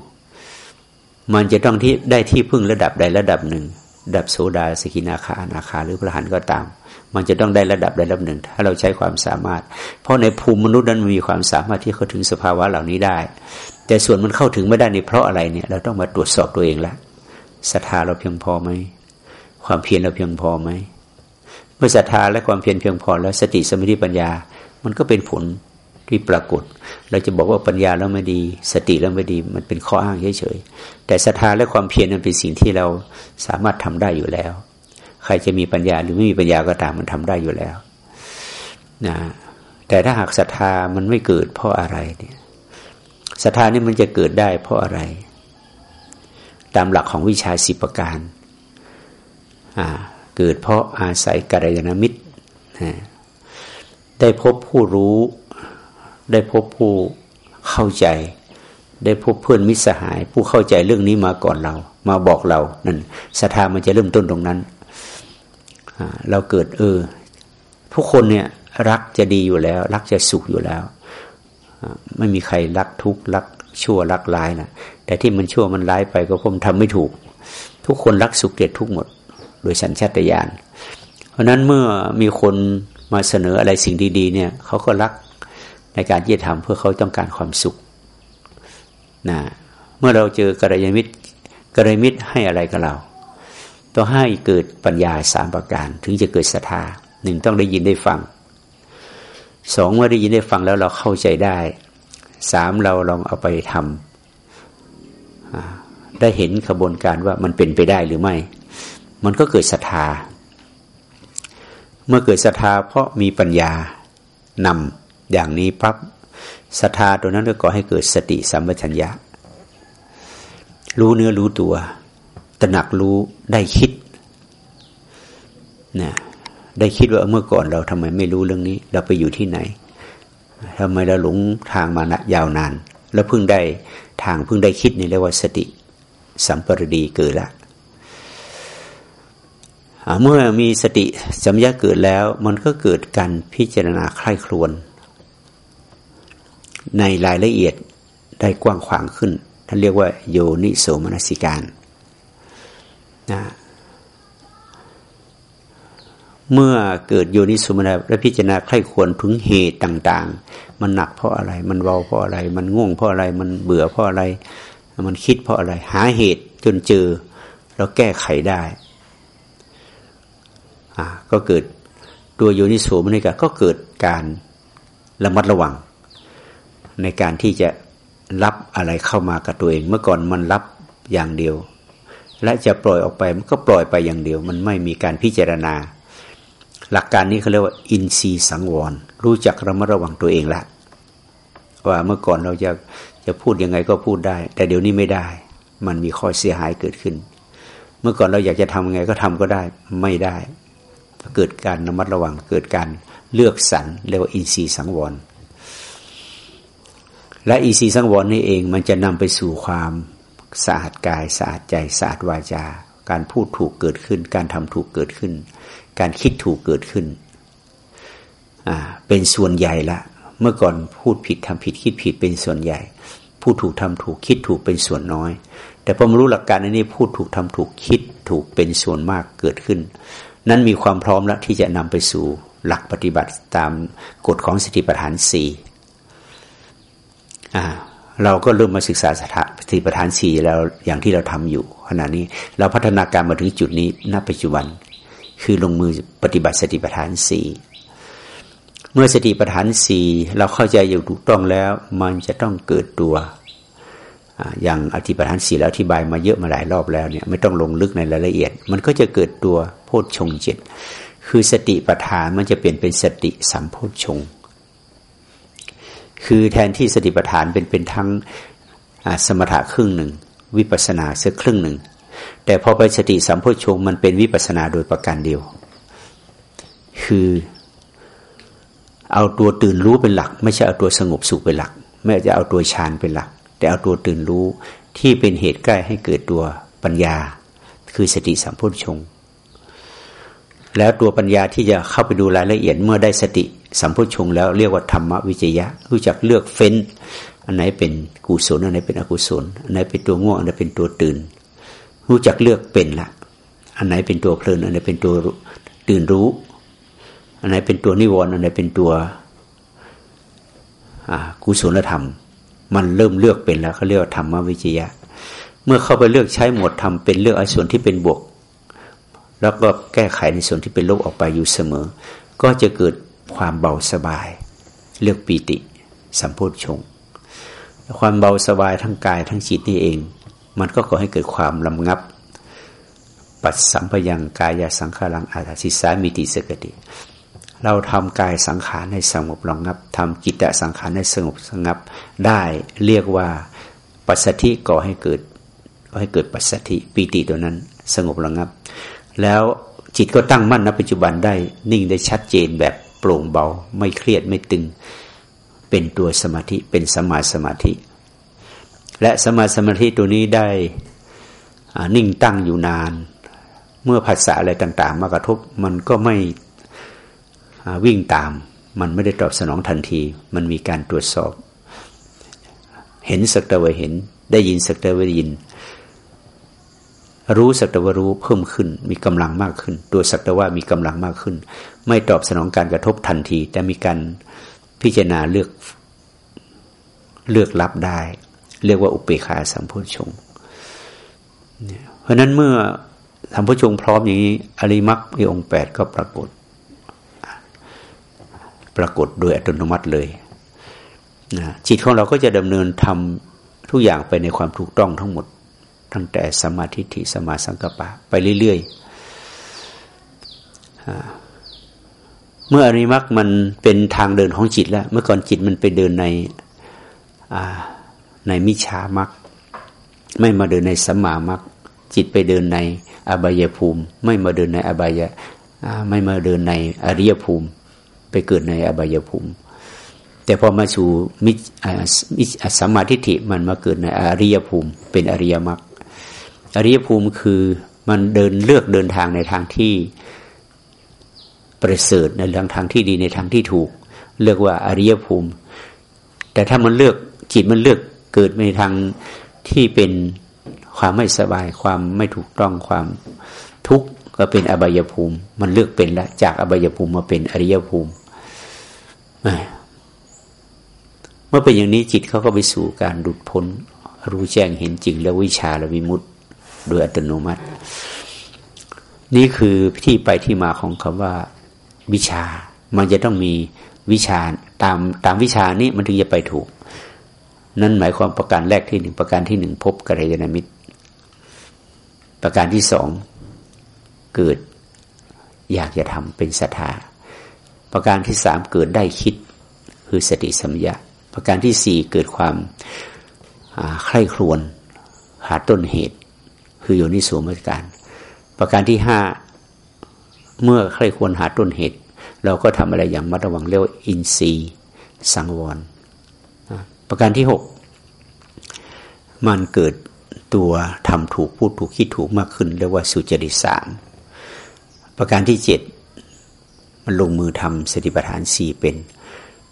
มันจะต้องที่ได้ที่พึ่งระดับใดระดับหนึ่งระดับโสดาสกินาคานาคาหรือพระหันก็ตาม มันจะต้องได้ระดับใดระดับหนึ่ง ถ้าเราใช้ความสามารถ เพราะในภูมิมนุษย์นั้นมีความสามารถที่เขาถึงสภาวะเหล่านี้ได้ แต่ส่วนมันเข้าถึงไม่ได้นี่เพราะอะไรเนี่ย เราต้องมาตรวจสอบตัวเองละศรัทธาเราเพียงพอไหมความเพียรเราเพียงพอไหมเมื่อศรัทธาและความเพียรเพียงพอแล้วสติสมาธิปัญญา มันก็เป็นผล ที่ปรากฏ เราจะบอกว่าปัญญาแล้วไม่ดี สติแล้วไม่ดี มันเป็นข้ออ้างเฉยๆแต่ศรัทธาและความเพียรนั้นเป็นสิ่งที่เราสามารถทำได้อยู่แล้ว ใครจะมีปัญญาหรือไม่มีปัญญาก็ตามมันทำได้อยู่แล้วนะแต่ถ้าหากศรัทธามันไม่เกิดเพราะอะไรเนี่ยศรัทธานี่มันจะเกิดได้เพราะอะไร ตามหลักของวิชาสิบประการเกิดเพราะอาศัยกัลยาณมิตร ได้พบผู้รู้ ได้พบผู้เข้าใจ ได้พบเพื่อนมิตรสหาย ผู้เข้าใจเรื่องนี้มาก่อนเรา มาบอกเรานั่นศรัทธามันจะเริ่มต้นตรงนั้นเราเกิดเออ ทุกคนเนี่ยรักจะดีอยู่แล้ว รักจะสุขอยู่แล้วไม่มีใครรักทุกข์รักชั่วรักร้ายนะแต่ที่มันชั่วมันร้ายไปก็คงทำไม่ถูก ทุกคนรักสุขเกลียดทุกหมด โดยสัญชาตญาณเพราะนั้นเมื่อมีคนมาเสนออะไรสิ่งดี ๆ เนี่ยเขาก็รัก ในการที่จะทำเพื่อเขาต้องการความสุขนะเมื่อเราเจอกระยามิตรกระยามิตรให้อะไรกับเรา ต้องให้เกิดปัญญาสามประการ ถึงจะเกิดศรัทธาหนึ่งต้องได้ยินได้ฟังสองเมื่อได้ยินได้ฟังแล้วเราเข้าใจได้สามเราลองเอาไปทำได้เห็นขบวนการว่ามันเป็นไปได้หรือไม่ มันก็เกิดศรัทธา เมื่อเกิดศรัทธาเพราะมีปัญญานำ อย่างนี้ปั๊บศรัทธาตัวนั้นก็ก่อให้เกิดสติสัมปชัญญะ รู้เนื้อรู้ตัวตระหนักรู้ได้คิดนะได้คิดว่าเมื่อก่อนเราทำไมไม่รู้เรื่องนี้ เราไปอยู่ที่ไหนทำไมเราหลงทางมานะยาวนาน แล้วเพิ่งได้ทางเพิ่งได้คิดนี่เรียกว่าสติ สัมปรดีเกิดละเมื่อมีสติสัมยาเกิดแล้ว มันก็เกิดการพิจารณาใคร่ครวน ในรายละเอียดได้กว้างขวางขึ้น ท่านเรียกว่าโยนิโสมนสิการนะเมื่อเกิดโยนิสุมนาและพิจารณาใคร่ควรถึงเหตุต่าง ๆ มันหนักเพราะอะไร มันเบาเพราะอะไร มันง่วงเพราะอะไร มันเบื่อเพราะอะไร มันคิดเพราะอะไร หาเหตุจนเจอแล้วแก้ไขได้อ่าก็เกิดตัวโยนิโสมนิกาก็เกิดการระมัดระวัง ในการที่จะรับอะไรเข้ามากับตัวเอง เมื่อก่อนมันรับอย่างเดียว และจะปล่อยออกไปมันก็ปล่อยไปอย่างเดียว มันไม่มีการพิจารณา หลักการนี้เขาเรียกว่า อินทรีย์สังวร รู้จักระมัดระวังตัวเองละว่าเมื่อก่อนเราจะจะพูดยังไงก็พูดได้ แต่เดี๋ยวนี้ไม่ได้ มันมีข้อเสียหายเกิดขึ้น เมื่อก่อนเราอยากจะทำยังไงก็ทำก็ได้ไม่ได้ เกิดการระมัดระวังเกิดการเลือกสรรเรียกว่าอินทรีย์สังวร และอินทรีย์สังวรนี่เองมันจะนำไปสู่ความสะอาดกายสะอาดใจสะอาดวาจา การพูดถูกเกิดขึ้น การทำถูกเกิดขึ้น การคิดถูกเกิดขึ้นเป็นส่วนใหญ่ละ เมื่อก่อนพูดผิดทำผิดคิดผิดเป็นส่วนใหญ่ พูดถูกทำถูกคิดถูกเป็นส่วนน้อย แต่พอมารู้หลักการอันนี้พูดถูกทำถูกคิดถูกเป็นส่วนมากเกิดขึ้น นั้นมีความพร้อมแล้วที่จะนำไปสู่หลักปฏิบัติตามกฎของสติปัฏฐานสี่ เราก็เริ่มมาศึกษาสติปัฏฐานสี่แล้วอย่างที่เราทำอยู่ขณะนี้เราพัฒนาการมาถึงจุดนี้ณปัจจุบัน คือลงมือปฏิบัติสติปัฏฐานสี่เมื่อสติปัฏฐานสี่เราเข้าใจอย่างถูกต้องแล้ว มันจะต้องเกิดตัวอย่างอธิปฐานสี่แล้วอธิบายมาเยอะมาหลายรอบแล้วเนี่ยไม่ต้องลงลึกในรายละเอียด มันก็จะเกิดตัวโพชฌงเจ็ดคือสติปัฏฐานมันจะเปลี่ยนเป็นสติสัมโพชฌงคื คือแทนที่สติปัฏฐานเป็นเป็นทั้งสมถะครึ่งหนึ่ง วิปัสสนาเสียครึ่งหนึ่ง แต่พอไปสติสัมโพชงมันเป็นวิปัสนาโดยประการเดียว คือเอาตัวตื่นรู้เป็นหลัก ไม่ใช่เอาตัวสงบสุขเป็นหลัก ไม่จะเอาตัวฌานเป็นหลัก แต่เอาตัวตื่นรู้ที่เป็นเหตุใกล้ให้เกิดตัวปัญญา คือสติสัมโพชงแล้วตัวปัญญาที่จะเข้าไปดูรายละเอียดเมื่อได้สติ สัมโพชงแล้วเรียกว่าธรรมวิจยะ รู้จักเลือกเฟ้น อันไหนเป็นกุศลอันไหนเป็นอกุศล อันไหนเป็นตัวง่วง อันไหนเป็นตัวตื่น รู้จักเลือกเป็นละอันไหนเป็นตัวเพลิน อันไหนเป็นตัวตื่นรู้ อันไหนเป็นตัวนิวรณ์อันไหนเป็นตัวกุศลธรรม มันเริ่มเลือกเป็นแล้วเขาเรียกว่าธรรมวิจยะ เมื่อเข้าไปเลือกใช้หมดทำเป็นเลือกไอ้ส่วนที่เป็นบวก แล้วก็แก้ไขในส่วนที่เป็นลบออกไปอยู่เสมอ ก็จะเกิด ความเบาสบาย เลือกปีติสัมโพชงความเบาสบายทั้งกายทั้งจิตนี่เอง มันก็ก่อให้เกิดความลำงับ ปัดสัมพยังกายสังขารังอาทิสามิติสกติ เราทำกายสังขารให้สงบระงับทำกิจสังขารให้สงบสงับ ได้เรียกว่าปัสสธิก่อให้เกิดก็ให้เกิดปัสสธิปีติตัวนั้นสงบระงับ แล้วจิตก็ตั้งมั่นณปัจจุบันได้นิ่งได้ชัดเจนแบบ โปร่งเบา ไม่เครียดไม่ตึง เป็นตัวสมาธิเป็นสมาสมาธิ และสมาสมาธิตัวนี้ได้นิ่งตั้งอยู่นาน เมื่อภาษาอะไรต่าง ๆ มากระทบมันก็ไม่วิ่งตาม มันไม่ได้ตอบสนองทันที มันมีการตรวจสอบ เห็นสักแต่ว่าเห็น ได้ยินสักแต่ว่าได้ยินรู้สักแต่ว่ารู้เพิ่มขึ้น มีกำลังมากขึ้น ตัวสักแต่ว่ามีกำลังมากขึ้น ไม่ตอบสนองการกระทบทันที แต่มีการพิจารณาเลือกเลือกรับได้ เรียกว่าอุเบกขาสัมพุชงเพราะนั้นเมื่อสัมพุชงพร้อมอย่างนี้ อริมักในองค์แปดก็ปรากฏ ปรากฏโดยอัตโนมัติเลยนะจิตของเราก็จะดำเนินทำทุกอย่างไปในความถูกต้องทั้งหมด ตั้งแต่สมาธิิสมาสังกปะ ไปเรื่อยๆ เมื่ออริมักมันเป็นทางเดินของจิตแล้ว เมื่อก่อนจิตมันไปเดินในในมิชามักไม่มาเดินในสัมมามักจิตไปเดินในอบายภูมิ ไม่มาเดินในอบายไม่มาเดินในอริยภูมิ ไปเกิดในอบายภูมิ แต่พอมาสู่มิสัมมาทิฏฐิมันมาเกิดในอริยภูมิ เป็นอริยมรรคอริยภูมิคือมันเดินเลือกเดินทางในทางที่ ประเสริฐในเรื่องทางที่ดีในทางที่ถูก เรียกว่าอริยภูมิ แต่ถ้ามันเลือกจิตมันเลือกเกิดในทางที่เป็นความไม่สบายความไม่ถูกต้องความทุกข์ก็เป็นอบายภูมิ มันเลือกเป็นแล้วจากอบายภูมิมาเป็นอริยภูมิเมื่อเป็นอย่างนี้จิตเขาก็ไปสู่การดุดพ้น รู้แจ้งเห็นจริง แล้ววิชาและวิมุตติโดยอัตโนมัติ นี่คือที่ไปที่มาของคำว่า วิชา มันจะต้องมีวิชาตามตามวิชานี้มันถึงจะไปถูก นั่นหมายความประการแรกที่หนึ่งประการที่หนึ่งพบกัลยาณมิตร ประการที่สองเกิดอยากจะทำเป็นศรัทธาประการที่สามเกิดได้คิดคือสติสัมยาประการที่สี่เกิดความใคร่ครวญหาต้นเหตุ คือโยนิโสมนการ ประการที่ห้า เมื่อใครควรหาต้นเหตุ เราก็ทำอะไรอย่างมัดระวังเรียกว่าอินทรีย์สังวร ประการที่หกมันเกิดตัวทำถูกพูดถูกคิดถูกมากขึ้นเรียกว่าสุจริตสามประการที่เจ็ดมันลงมือทำสติปัฏฐานสี่เป็น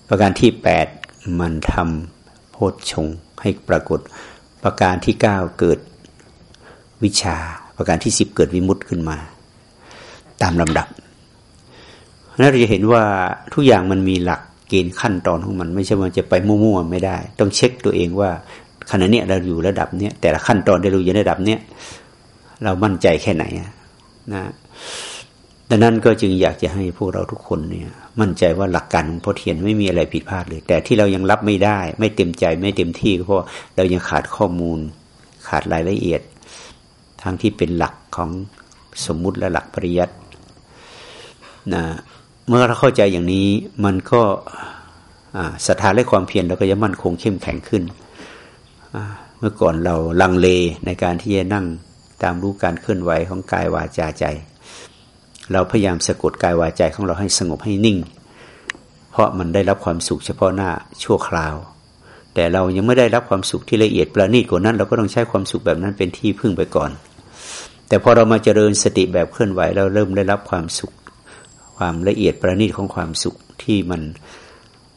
ประการที่แปดมันทำโพชฌงให้ปรากฏ ประการที่เก้าเกิดวิชา ประการที่สิบเกิดวิมุตต์ขึ้นมา ตามลำดับนั้นเราจะเห็นว่าทุกอย่างมันมีหลักเกณฑ์ขั้นตอนของมัน ไม่ใช่ว่าจะไปมั่วๆไม่ได้ ต้องเช็คตัวเองว่าขณะนี้เราอยู่ระดับเนี้ยแต่ละขั้นตอนได้รู้อยู่ระดับเนี้ยเรามั่นใจแค่ไหนนะดังนั้นก็จึงอยากจะให้พวกเราทุกคนเนี่ย มั่นใจว่าหลักการของพ่อเทียนไม่มีอะไรผิดพลาดเลย แต่ที่เรายังรับไม่ได้ ไม่เต็มใจไม่เต็มที่เพราะเรายังขาดข้อมูล ขาดรายละเอียดทั้งที่เป็นหลักของสมมุติและหลักปริยัติ นะเมื่อเราเข้าใจอย่างนี้มันก็ศรัทธาและความเพียรเราก็จะมั่นคงเข้มแข็งขึ้น เมื่อก่อนเราลังเลในการที่จะนั่งตามรู้การเคลื่อนไหวของกายวาจาใจ เราพยายามสะกดกายวาจาของเราให้สงบให้นิ่ง เพราะมันได้รับความสุขเฉพาะหน้าชั่วคราว แต่เรายังไม่ได้รับความสุขที่ละเอียดประณีตกว่านั้น เราก็ต้องใช้ความสุขแบบนั้นเป็นที่พึ่งไปก่อน แต่พอเรามาเจริญสติแบบเคลื่อนไหวเราเริ่มได้รับความสุข ความละเอียดประณีตของความสุขที่มัน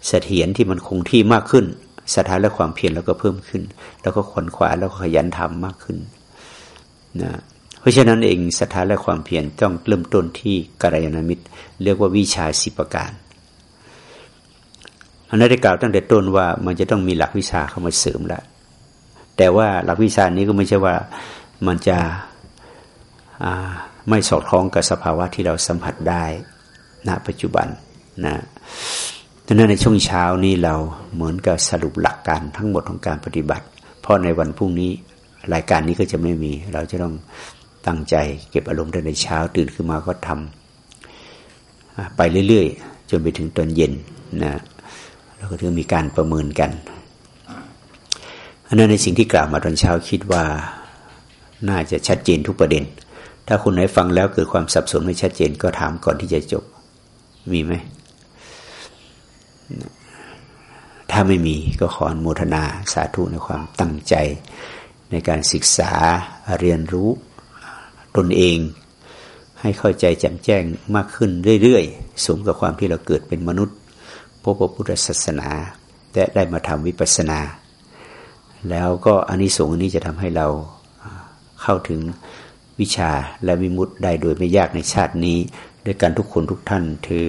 เสถียรที่มันคงที่มากขึ้นสถานและความเพียรแล้วก็เพิ่มขึ้น แล้วก็ขวนขวายแล้วก็ขยันทำมากขึ้นนะเพราะฉะนั้นเองสถานและความเพียรต้องเริ่มต้นที่กัลยาณมิตร เรียกว่าวิชาสิประการอันนั้นได้กล่าวตั้งแต่ต้นว่ามันจะต้องมีหลักวิชาเข้ามาเสริมล้วแต่ว่าหลักวิชานี้ก็ไม่ใช่ว่ามันจะไม่สอดคล้องกับสภาวะที่เราสัมผัสได้ ณปัจจุบันนะดังนั้นในช่วงเช้านี้เราเหมือนกับสรุปหลักการทั้งหมดของการปฏิบัติ เพราะในวันพรุ่งนี้รายการนี้ก็จะไม่มี เราจะต้องตั้งใจเก็บอารมณ์ได้ในเช้าตื่นขึ้นมาก็ทำไปเรื่อยๆ จนไปถึงตอนเย็นนะแล้วก็ถึงมีการประเมินกันอันนั้นในสิ่งที่กล่าวมาตอนเช้าคิดว่าน่าจะชัดเจนทุกประเด็น ถ้าคุณไหนฟังแล้วเกิดความสับสนไม่ชัดเจนก็ถามก่อนที่จะจบ มีไหม ถ้าไม่มีก็ขออนุโมทนาสาธุในความตั้งใจ ในการศึกษาเรียนรู้ตนเองให้เข้าใจแจ่มแจ้งมากขึ้นเรื่อยๆ สมกับความที่เราเกิดเป็นมนุษย์พบพระพุทธศาสนา และได้มาทำวิปัสสนา แล้วก็อันนี้สงส์นี้จะทำให้เราเข้าถึงวิชาและวิมุตได้โดยไม่ยากในชาตินี้ ด้วยกันทุกคนทุกท่านเทอ